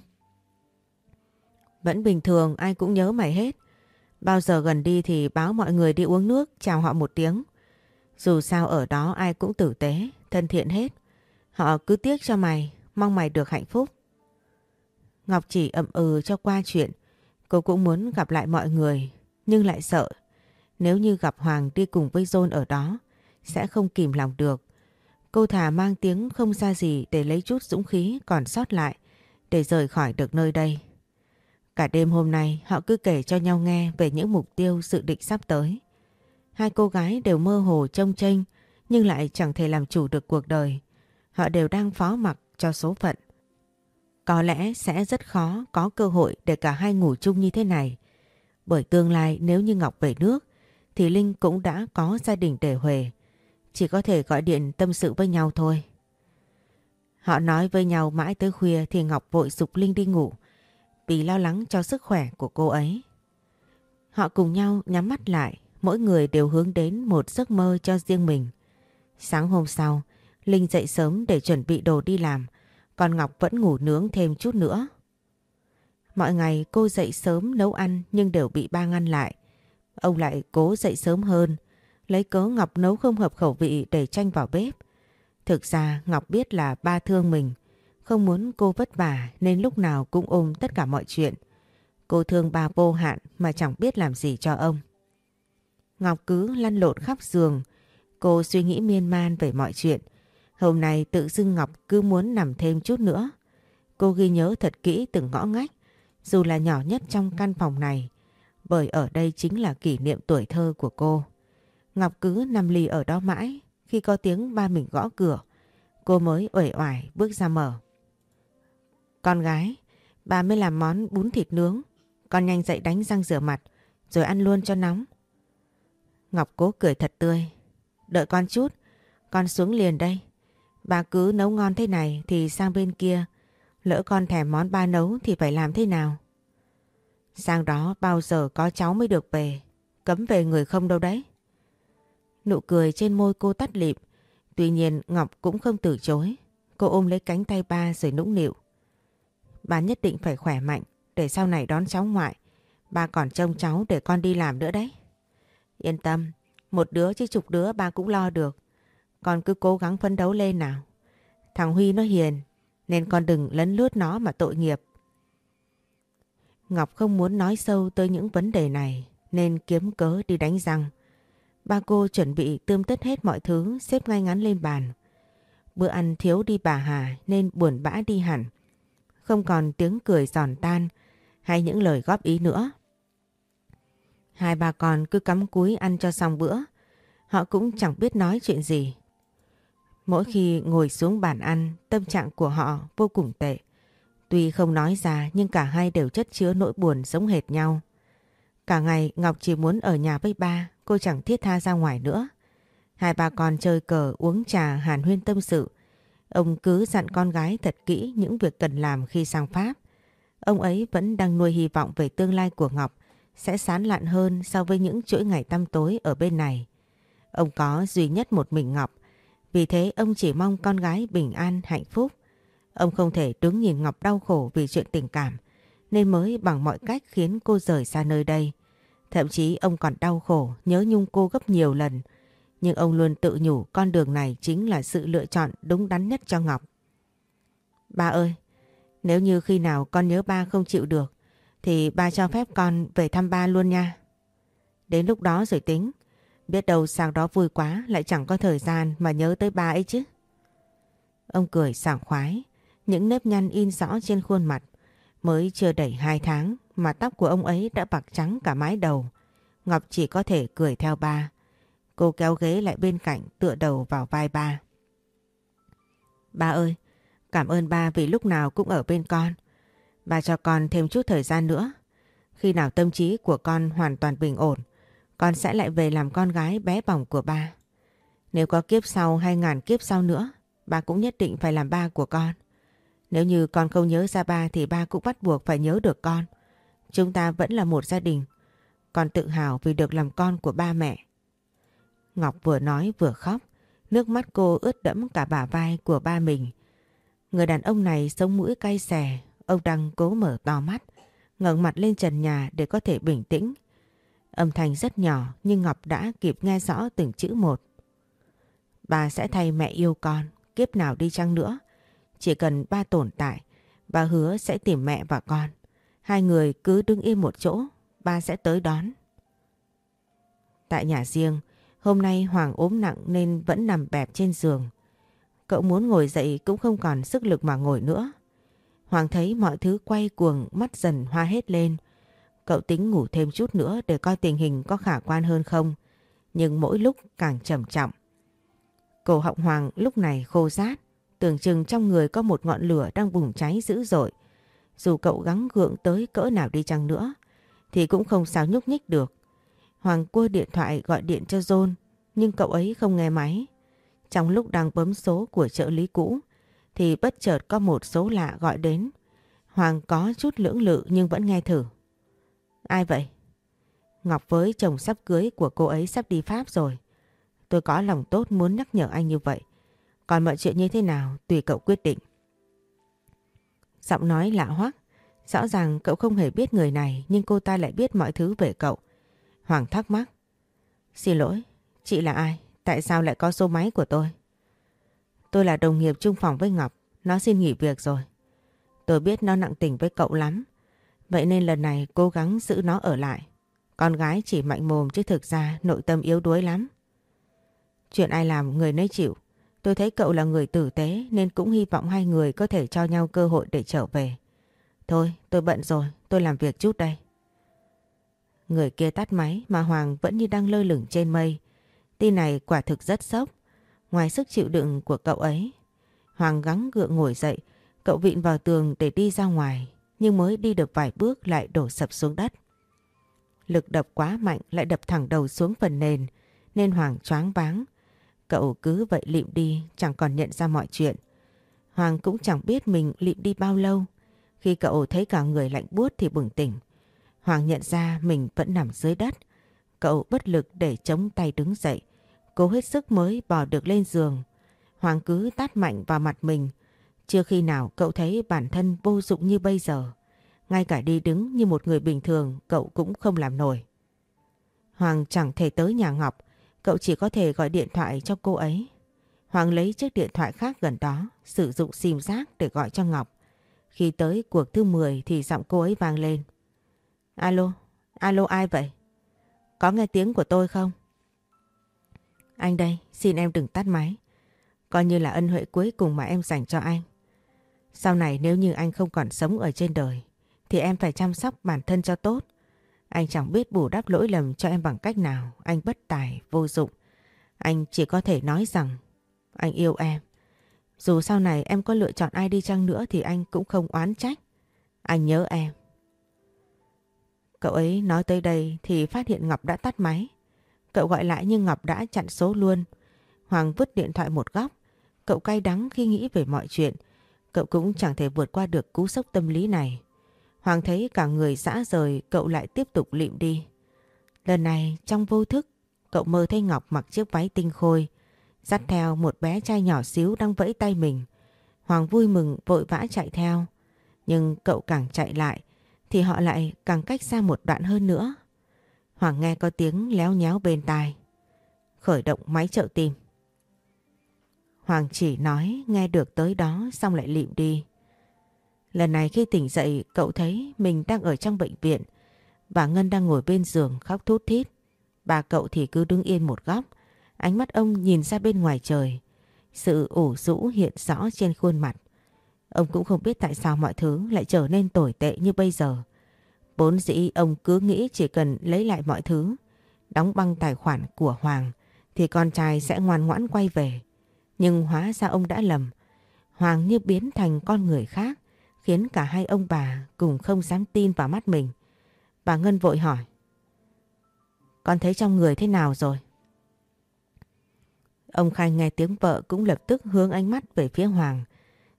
Vẫn bình thường ai cũng nhớ mày hết. Bao giờ gần đi thì báo mọi người đi uống nước chào họ một tiếng. Dù sao ở đó ai cũng tử tế, thân thiện hết. Họ cứ tiếc cho mày, mong mày được hạnh phúc. Ngọc chỉ ậm ừ cho qua chuyện. Cô cũng muốn gặp lại mọi người, nhưng lại sợ. Nếu như gặp Hoàng đi cùng với John ở đó, sẽ không kìm lòng được. Cô thà mang tiếng không ra gì để lấy chút dũng khí còn sót lại, để rời khỏi được nơi đây. Cả đêm hôm nay, họ cứ kể cho nhau nghe về những mục tiêu dự định sắp tới. Hai cô gái đều mơ hồ trông tranh nhưng lại chẳng thể làm chủ được cuộc đời. Họ đều đang phó mặc cho số phận. Có lẽ sẽ rất khó có cơ hội để cả hai ngủ chung như thế này. Bởi tương lai nếu như Ngọc về nước, thì Linh cũng đã có gia đình để huề Chỉ có thể gọi điện tâm sự với nhau thôi. Họ nói với nhau mãi tới khuya thì Ngọc vội dục Linh đi ngủ vì lo lắng cho sức khỏe của cô ấy. Họ cùng nhau nhắm mắt lại, mỗi người đều hướng đến một giấc mơ cho riêng mình. Sáng hôm sau, Linh dậy sớm để chuẩn bị đồ đi làm, còn Ngọc vẫn ngủ nướng thêm chút nữa. Mọi ngày cô dậy sớm nấu ăn nhưng đều bị ba ngăn lại. Ông lại cố dậy sớm hơn, lấy cớ Ngọc nấu không hợp khẩu vị để tranh vào bếp. Thực ra Ngọc biết là ba thương mình, không muốn cô vất vả nên lúc nào cũng ôm tất cả mọi chuyện. Cô thương ba vô hạn mà chẳng biết làm gì cho ông. Ngọc cứ lăn lộn khắp giường. Cô suy nghĩ miên man về mọi chuyện. Hôm nay tự dưng Ngọc cứ muốn nằm thêm chút nữa. Cô ghi nhớ thật kỹ từng ngõ ngách, dù là nhỏ nhất trong căn phòng này, bởi ở đây chính là kỷ niệm tuổi thơ của cô. Ngọc cứ nằm lì ở đó mãi, khi có tiếng ba mình gõ cửa, cô mới uể oải bước ra mở. Con gái, bà mới làm món bún thịt nướng. Con nhanh dậy đánh răng rửa mặt, rồi ăn luôn cho nóng. Ngọc cố cười thật tươi. Đợi con chút, con xuống liền đây. Bà cứ nấu ngon thế này thì sang bên kia. Lỡ con thèm món ba nấu thì phải làm thế nào? Sang đó bao giờ có cháu mới được về. Cấm về người không đâu đấy. Nụ cười trên môi cô tắt lịm. Tuy nhiên Ngọc cũng không từ chối. Cô ôm lấy cánh tay ba rồi nũng nịu. Bà nhất định phải khỏe mạnh để sau này đón cháu ngoại. Bà còn trông cháu để con đi làm nữa đấy. Yên tâm, một đứa chứ chục đứa ba cũng lo được. Con cứ cố gắng phấn đấu lên nào. Thằng Huy nó hiền, nên con đừng lấn lướt nó mà tội nghiệp. Ngọc không muốn nói sâu tới những vấn đề này, nên kiếm cớ đi đánh răng. Ba cô chuẩn bị tươm tất hết mọi thứ xếp ngay ngắn lên bàn. Bữa ăn thiếu đi bà Hà nên buồn bã đi hẳn không còn tiếng cười giòn tan hay những lời góp ý nữa. Hai bà con cứ cắm cúi ăn cho xong bữa, họ cũng chẳng biết nói chuyện gì. Mỗi khi ngồi xuống bàn ăn, tâm trạng của họ vô cùng tệ. Tuy không nói ra nhưng cả hai đều chất chứa nỗi buồn giống hệt nhau. Cả ngày Ngọc chỉ muốn ở nhà với ba, cô chẳng thiết tha ra ngoài nữa. Hai bà con chơi cờ, uống trà, hàn huyên tâm sự, Ông cứ dặn con gái thật kỹ những việc cần làm khi sang Pháp. Ông ấy vẫn đang nuôi hy vọng về tương lai của Ngọc sẽ sán lạn hơn so với những chuỗi ngày tăm tối ở bên này. Ông có duy nhất một mình Ngọc, vì thế ông chỉ mong con gái bình an, hạnh phúc. Ông không thể đứng nhìn Ngọc đau khổ vì chuyện tình cảm nên mới bằng mọi cách khiến cô rời xa nơi đây. Thậm chí ông còn đau khổ nhớ nhung cô gấp nhiều lần. Nhưng ông luôn tự nhủ con đường này chính là sự lựa chọn đúng đắn nhất cho Ngọc. Ba ơi, nếu như khi nào con nhớ ba không chịu được thì ba cho phép con về thăm ba luôn nha. Đến lúc đó rồi tính. Biết đâu sau đó vui quá lại chẳng có thời gian mà nhớ tới ba ấy chứ. Ông cười sảng khoái, những nếp nhăn in rõ trên khuôn mặt. Mới chưa đầy hai tháng mà tóc của ông ấy đã bạc trắng cả mái đầu. Ngọc chỉ có thể cười theo ba. Cô kéo ghế lại bên cạnh tựa đầu vào vai ba. Ba ơi, cảm ơn ba vì lúc nào cũng ở bên con. Ba cho con thêm chút thời gian nữa. Khi nào tâm trí của con hoàn toàn bình ổn, con sẽ lại về làm con gái bé bỏng của ba. Nếu có kiếp sau hay ngàn kiếp sau nữa, ba cũng nhất định phải làm ba của con. Nếu như con không nhớ ra ba thì ba cũng bắt buộc phải nhớ được con. Chúng ta vẫn là một gia đình. Con tự hào vì được làm con của ba mẹ. Ngọc vừa nói vừa khóc. Nước mắt cô ướt đẫm cả bả vai của ba mình. Người đàn ông này sống mũi cay xè. Ông đang cố mở to mắt. ngẩng mặt lên trần nhà để có thể bình tĩnh. Âm thanh rất nhỏ nhưng Ngọc đã kịp nghe rõ từng chữ một. Bà sẽ thay mẹ yêu con, kiếp nào đi chăng nữa. Chỉ cần ba tồn tại, bà hứa sẽ tìm mẹ và con. Hai người cứ đứng im một chỗ, ba sẽ tới đón. Tại nhà riêng, hôm nay Hoàng ốm nặng nên vẫn nằm bẹp trên giường. Cậu muốn ngồi dậy cũng không còn sức lực mà ngồi nữa. Hoàng thấy mọi thứ quay cuồng, mắt dần hoa hết lên. Cậu tính ngủ thêm chút nữa để coi tình hình có khả quan hơn không. Nhưng mỗi lúc càng trầm trọng. Cổ họng Hoàng lúc này khô rát. Tưởng chừng trong người có một ngọn lửa đang bùng cháy dữ dội. Dù cậu gắng gượng tới cỡ nào đi chăng nữa, thì cũng không sao nhúc nhích được. Hoàng cua điện thoại gọi điện cho John, nhưng cậu ấy không nghe máy. Trong lúc đang bấm số của trợ lý cũ, thì bất chợt có một số lạ gọi đến. Hoàng có chút lưỡng lự nhưng vẫn nghe thử. Ai vậy? Ngọc với chồng sắp cưới của cô ấy sắp đi Pháp rồi. Tôi có lòng tốt muốn nhắc nhở anh như vậy. Còn mọi chuyện như thế nào, tùy cậu quyết định. Giọng nói lạ hoắc. Rõ ràng cậu không hề biết người này, nhưng cô ta lại biết mọi thứ về cậu. Hoàng thắc mắc. Xin lỗi, chị là ai? Tại sao lại có số máy của tôi? Tôi là đồng nghiệp chung phòng với Ngọc. Nó xin nghỉ việc rồi. Tôi biết nó nặng tình với cậu lắm. Vậy nên lần này cố gắng giữ nó ở lại. Con gái chỉ mạnh mồm chứ thực ra nội tâm yếu đuối lắm. Chuyện ai làm người nấy chịu. Tôi thấy cậu là người tử tế nên cũng hy vọng hai người có thể cho nhau cơ hội để trở về. Thôi tôi bận rồi, tôi làm việc chút đây. Người kia tắt máy mà Hoàng vẫn như đang lơ lửng trên mây. Tin này quả thực rất sốc. Ngoài sức chịu đựng của cậu ấy, Hoàng gắng gượng ngồi dậy, cậu vịn vào tường để đi ra ngoài, nhưng mới đi được vài bước lại đổ sập xuống đất. Lực đập quá mạnh lại đập thẳng đầu xuống phần nền, nên Hoàng choáng váng. Cậu cứ vậy lịm đi, chẳng còn nhận ra mọi chuyện. Hoàng cũng chẳng biết mình lịm đi bao lâu. Khi cậu thấy cả người lạnh buốt thì bừng tỉnh. Hoàng nhận ra mình vẫn nằm dưới đất. Cậu bất lực để chống tay đứng dậy. Cố hết sức mới bò được lên giường. Hoàng cứ tát mạnh vào mặt mình. Chưa khi nào cậu thấy bản thân vô dụng như bây giờ. Ngay cả đi đứng như một người bình thường cậu cũng không làm nổi. Hoàng chẳng thể tới nhà Ngọc. Cậu chỉ có thể gọi điện thoại cho cô ấy. Hoàng lấy chiếc điện thoại khác gần đó, sử dụng sim giác để gọi cho Ngọc. Khi tới cuộc thứ 10 thì giọng cô ấy vang lên. Alo, alo ai vậy? Có nghe tiếng của tôi không? Anh đây, xin em đừng tắt máy. Coi như là ân huệ cuối cùng mà em dành cho anh. Sau này nếu như anh không còn sống ở trên đời, thì em phải chăm sóc bản thân cho tốt. Anh chẳng biết bù đắp lỗi lầm cho em bằng cách nào, anh bất tài, vô dụng. Anh chỉ có thể nói rằng anh yêu em. Dù sau này em có lựa chọn ai đi chăng nữa thì anh cũng không oán trách. Anh nhớ em. Cậu ấy nói tới đây thì phát hiện Ngọc đã tắt máy. Cậu gọi lại nhưng Ngọc đã chặn số luôn. Hoàng vứt điện thoại một góc. Cậu cay đắng khi nghĩ về mọi chuyện. Cậu cũng chẳng thể vượt qua được cú sốc tâm lý này. Hoàng thấy cả người xã rời, cậu lại tiếp tục lịm đi. Lần này, trong vô thức, cậu mơ thấy Ngọc mặc chiếc váy tinh khôi, dắt theo một bé trai nhỏ xíu đang vẫy tay mình. Hoàng vui mừng, vội vã chạy theo. Nhưng cậu càng chạy lại thì họ lại càng cách xa một đoạn hơn nữa. Hoàng nghe có tiếng léo nhéo bên tai. Khởi động máy trợ tim. Hoàng chỉ nói nghe được tới đó xong lại lịm đi. Lần này khi tỉnh dậy, cậu thấy mình đang ở trong bệnh viện. và Ngân đang ngồi bên giường khóc thút thít. Bà cậu thì cứ đứng yên một góc. Ánh mắt ông nhìn ra bên ngoài trời. Sự ủ rũ hiện rõ trên khuôn mặt. Ông cũng không biết tại sao mọi thứ lại trở nên tồi tệ như bây giờ. Bốn dĩ ông cứ nghĩ chỉ cần lấy lại mọi thứ, đóng băng tài khoản của Hoàng thì con trai sẽ ngoan ngoãn quay về. Nhưng hóa ra ông đã lầm. Hoàng như biến thành con người khác khiến cả hai ông bà cùng không dám tin vào mắt mình. Bà Ngân vội hỏi. Con thấy trong người thế nào rồi? Ông Khai nghe tiếng vợ cũng lập tức hướng ánh mắt về phía Hoàng.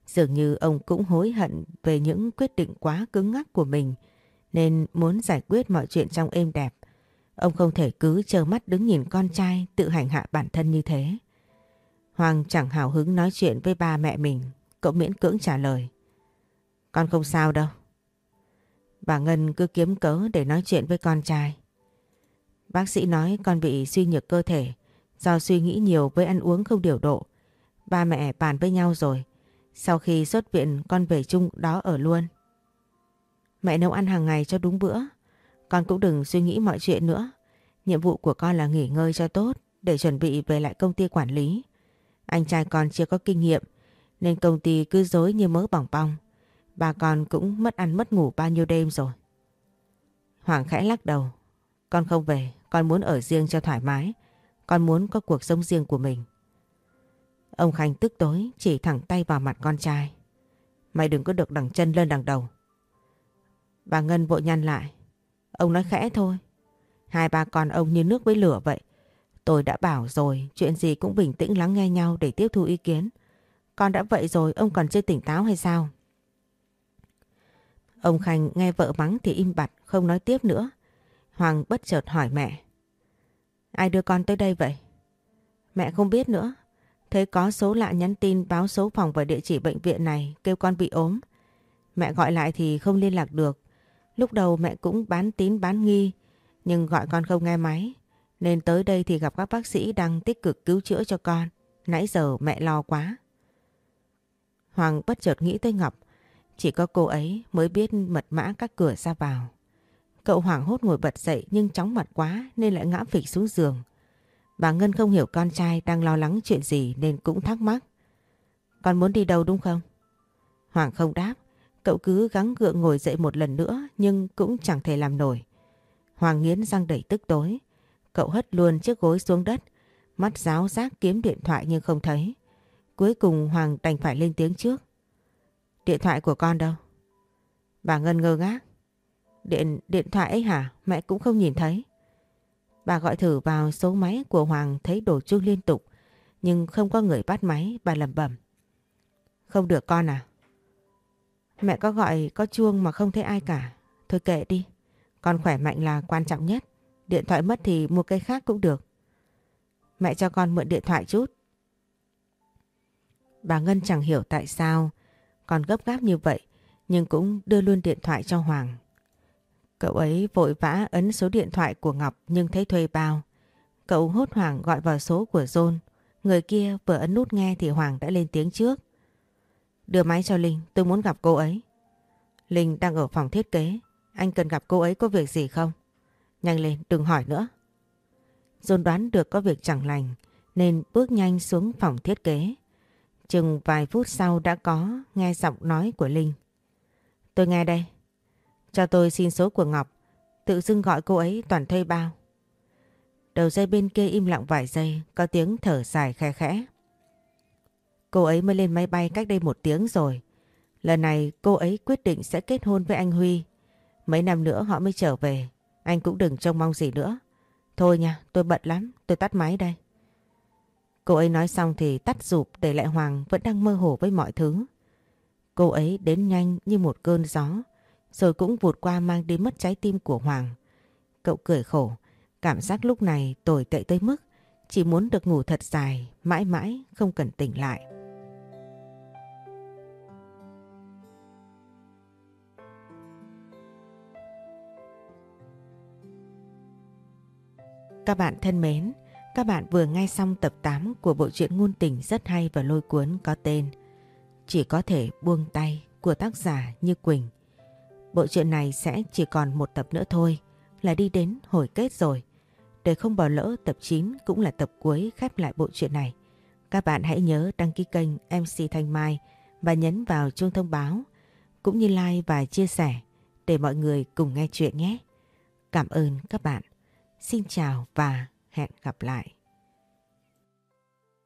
Dường như ông cũng hối hận về những quyết định quá cứng ngắc của mình nên muốn giải quyết mọi chuyện trong êm đẹp. Ông không thể cứ chờ mắt đứng nhìn con trai tự hành hạ bản thân như thế. Hoàng chẳng hào hứng nói chuyện với ba mẹ mình, cậu miễn cưỡng trả lời. Con không sao đâu. Bà Ngân cứ kiếm cớ để nói chuyện với con trai. Bác sĩ nói con bị suy nhược cơ thể do suy nghĩ nhiều với ăn uống không điều độ. Ba mẹ bàn với nhau rồi. Sau khi xuất viện con về chung đó ở luôn. Mẹ nấu ăn hàng ngày cho đúng bữa. Con cũng đừng suy nghĩ mọi chuyện nữa. Nhiệm vụ của con là nghỉ ngơi cho tốt để chuẩn bị về lại công ty quản lý. Anh trai con chưa có kinh nghiệm nên công ty cứ dối như mớ bỏng bong. Bà con cũng mất ăn mất ngủ bao nhiêu đêm rồi. Hoàng khẽ lắc đầu. Con không về, con muốn ở riêng cho thoải mái. Con muốn có cuộc sống riêng của mình. Ông Khanh tức tối chỉ thẳng tay vào mặt con trai. Mày đừng có được đằng chân lên đằng đầu. Bà Ngân vội nhăn lại. Ông nói khẽ thôi. Hai ba con ông như nước với lửa vậy. Tôi đã bảo rồi, chuyện gì cũng bình tĩnh lắng nghe nhau để tiếp thu ý kiến. Con đã vậy rồi, ông còn chưa tỉnh táo hay sao? Ông Khanh nghe vợ mắng thì im bặt, không nói tiếp nữa. Hoàng bất chợt hỏi mẹ. Ai đưa con tới đây vậy? Mẹ không biết nữa. Thấy có số lạ nhắn tin báo số phòng và địa chỉ bệnh viện này, kêu con bị ốm. Mẹ gọi lại thì không liên lạc được. Lúc đầu mẹ cũng bán tín bán nghi, nhưng gọi con không nghe máy. Nên tới đây thì gặp các bác sĩ đang tích cực cứu chữa cho con. Nãy giờ mẹ lo quá. Hoàng bất chợt nghĩ tới Ngọc. Chỉ có cô ấy mới biết mật mã các cửa ra vào. Cậu hoảng hốt ngồi bật dậy nhưng chóng mặt quá nên lại ngã phịch xuống giường. Bà Ngân không hiểu con trai đang lo lắng chuyện gì nên cũng thắc mắc. Con muốn đi đâu đúng không? Hoàng không đáp. Cậu cứ gắng gượng ngồi dậy một lần nữa nhưng cũng chẳng thể làm nổi. Hoàng nghiến răng đẩy tức tối. Cậu hất luôn chiếc gối xuống đất. Mắt giáo giác kiếm điện thoại nhưng không thấy. Cuối cùng Hoàng đành phải lên tiếng trước. Điện thoại của con đâu? Bà Ngân ngơ ngác. Điện, điện thoại ấy hả? Mẹ cũng không nhìn thấy. Bà gọi thử vào số máy của Hoàng thấy đổ chuông liên tục. Nhưng không có người bắt máy, bà lầm bẩm. Không được con à? Mẹ có gọi có chuông mà không thấy ai cả. Thôi kệ đi. Con khỏe mạnh là quan trọng nhất. Điện thoại mất thì mua cây khác cũng được. Mẹ cho con mượn điện thoại chút. Bà Ngân chẳng hiểu tại sao con gấp gáp như vậy nhưng cũng đưa luôn điện thoại cho Hoàng. Cậu ấy vội vã ấn số điện thoại của Ngọc nhưng thấy thuê bao. Cậu hốt hoảng gọi vào số của John. Người kia vừa ấn nút nghe thì Hoàng đã lên tiếng trước. Đưa máy cho Linh, tôi muốn gặp cô ấy. Linh đang ở phòng thiết kế. Anh cần gặp cô ấy có việc gì không? Nhanh lên, đừng hỏi nữa. John đoán được có việc chẳng lành nên bước nhanh xuống phòng thiết kế. Chừng vài phút sau đã có nghe giọng nói của Linh. Tôi nghe đây. Cho tôi xin số của Ngọc. Tự dưng gọi cô ấy toàn thuê bao. Đầu dây bên kia im lặng vài giây, có tiếng thở dài khe khẽ. Cô ấy mới lên máy bay cách đây một tiếng rồi. Lần này cô ấy quyết định sẽ kết hôn với anh Huy. Mấy năm nữa họ mới trở về. Anh cũng đừng trông mong gì nữa. Thôi nha, tôi bận lắm, tôi tắt máy đây. Cô ấy nói xong thì tắt rụp để lại Hoàng vẫn đang mơ hồ với mọi thứ. Cô ấy đến nhanh như một cơn gió, rồi cũng vụt qua mang đi mất trái tim của Hoàng. Cậu cười khổ, cảm giác lúc này tồi tệ tới mức chỉ muốn được ngủ thật dài, mãi mãi không cần tỉnh lại. Các bạn thân mến, các bạn vừa nghe xong tập 8 của bộ truyện ngôn tình rất hay và lôi cuốn có tên Chỉ có thể buông tay của tác giả Như Quỳnh. Bộ truyện này sẽ chỉ còn một tập nữa thôi, là đi đến hồi kết rồi. Để không bỏ lỡ, tập 9 cũng là tập cuối khép lại bộ truyện này. Các bạn hãy nhớ đăng ký kênh MC Thanh Mai và nhấn vào chuông thông báo, cũng như like và chia sẻ để mọi người cùng nghe chuyện nhé. Cảm ơn các bạn. Xin chào và hẹn gặp lại.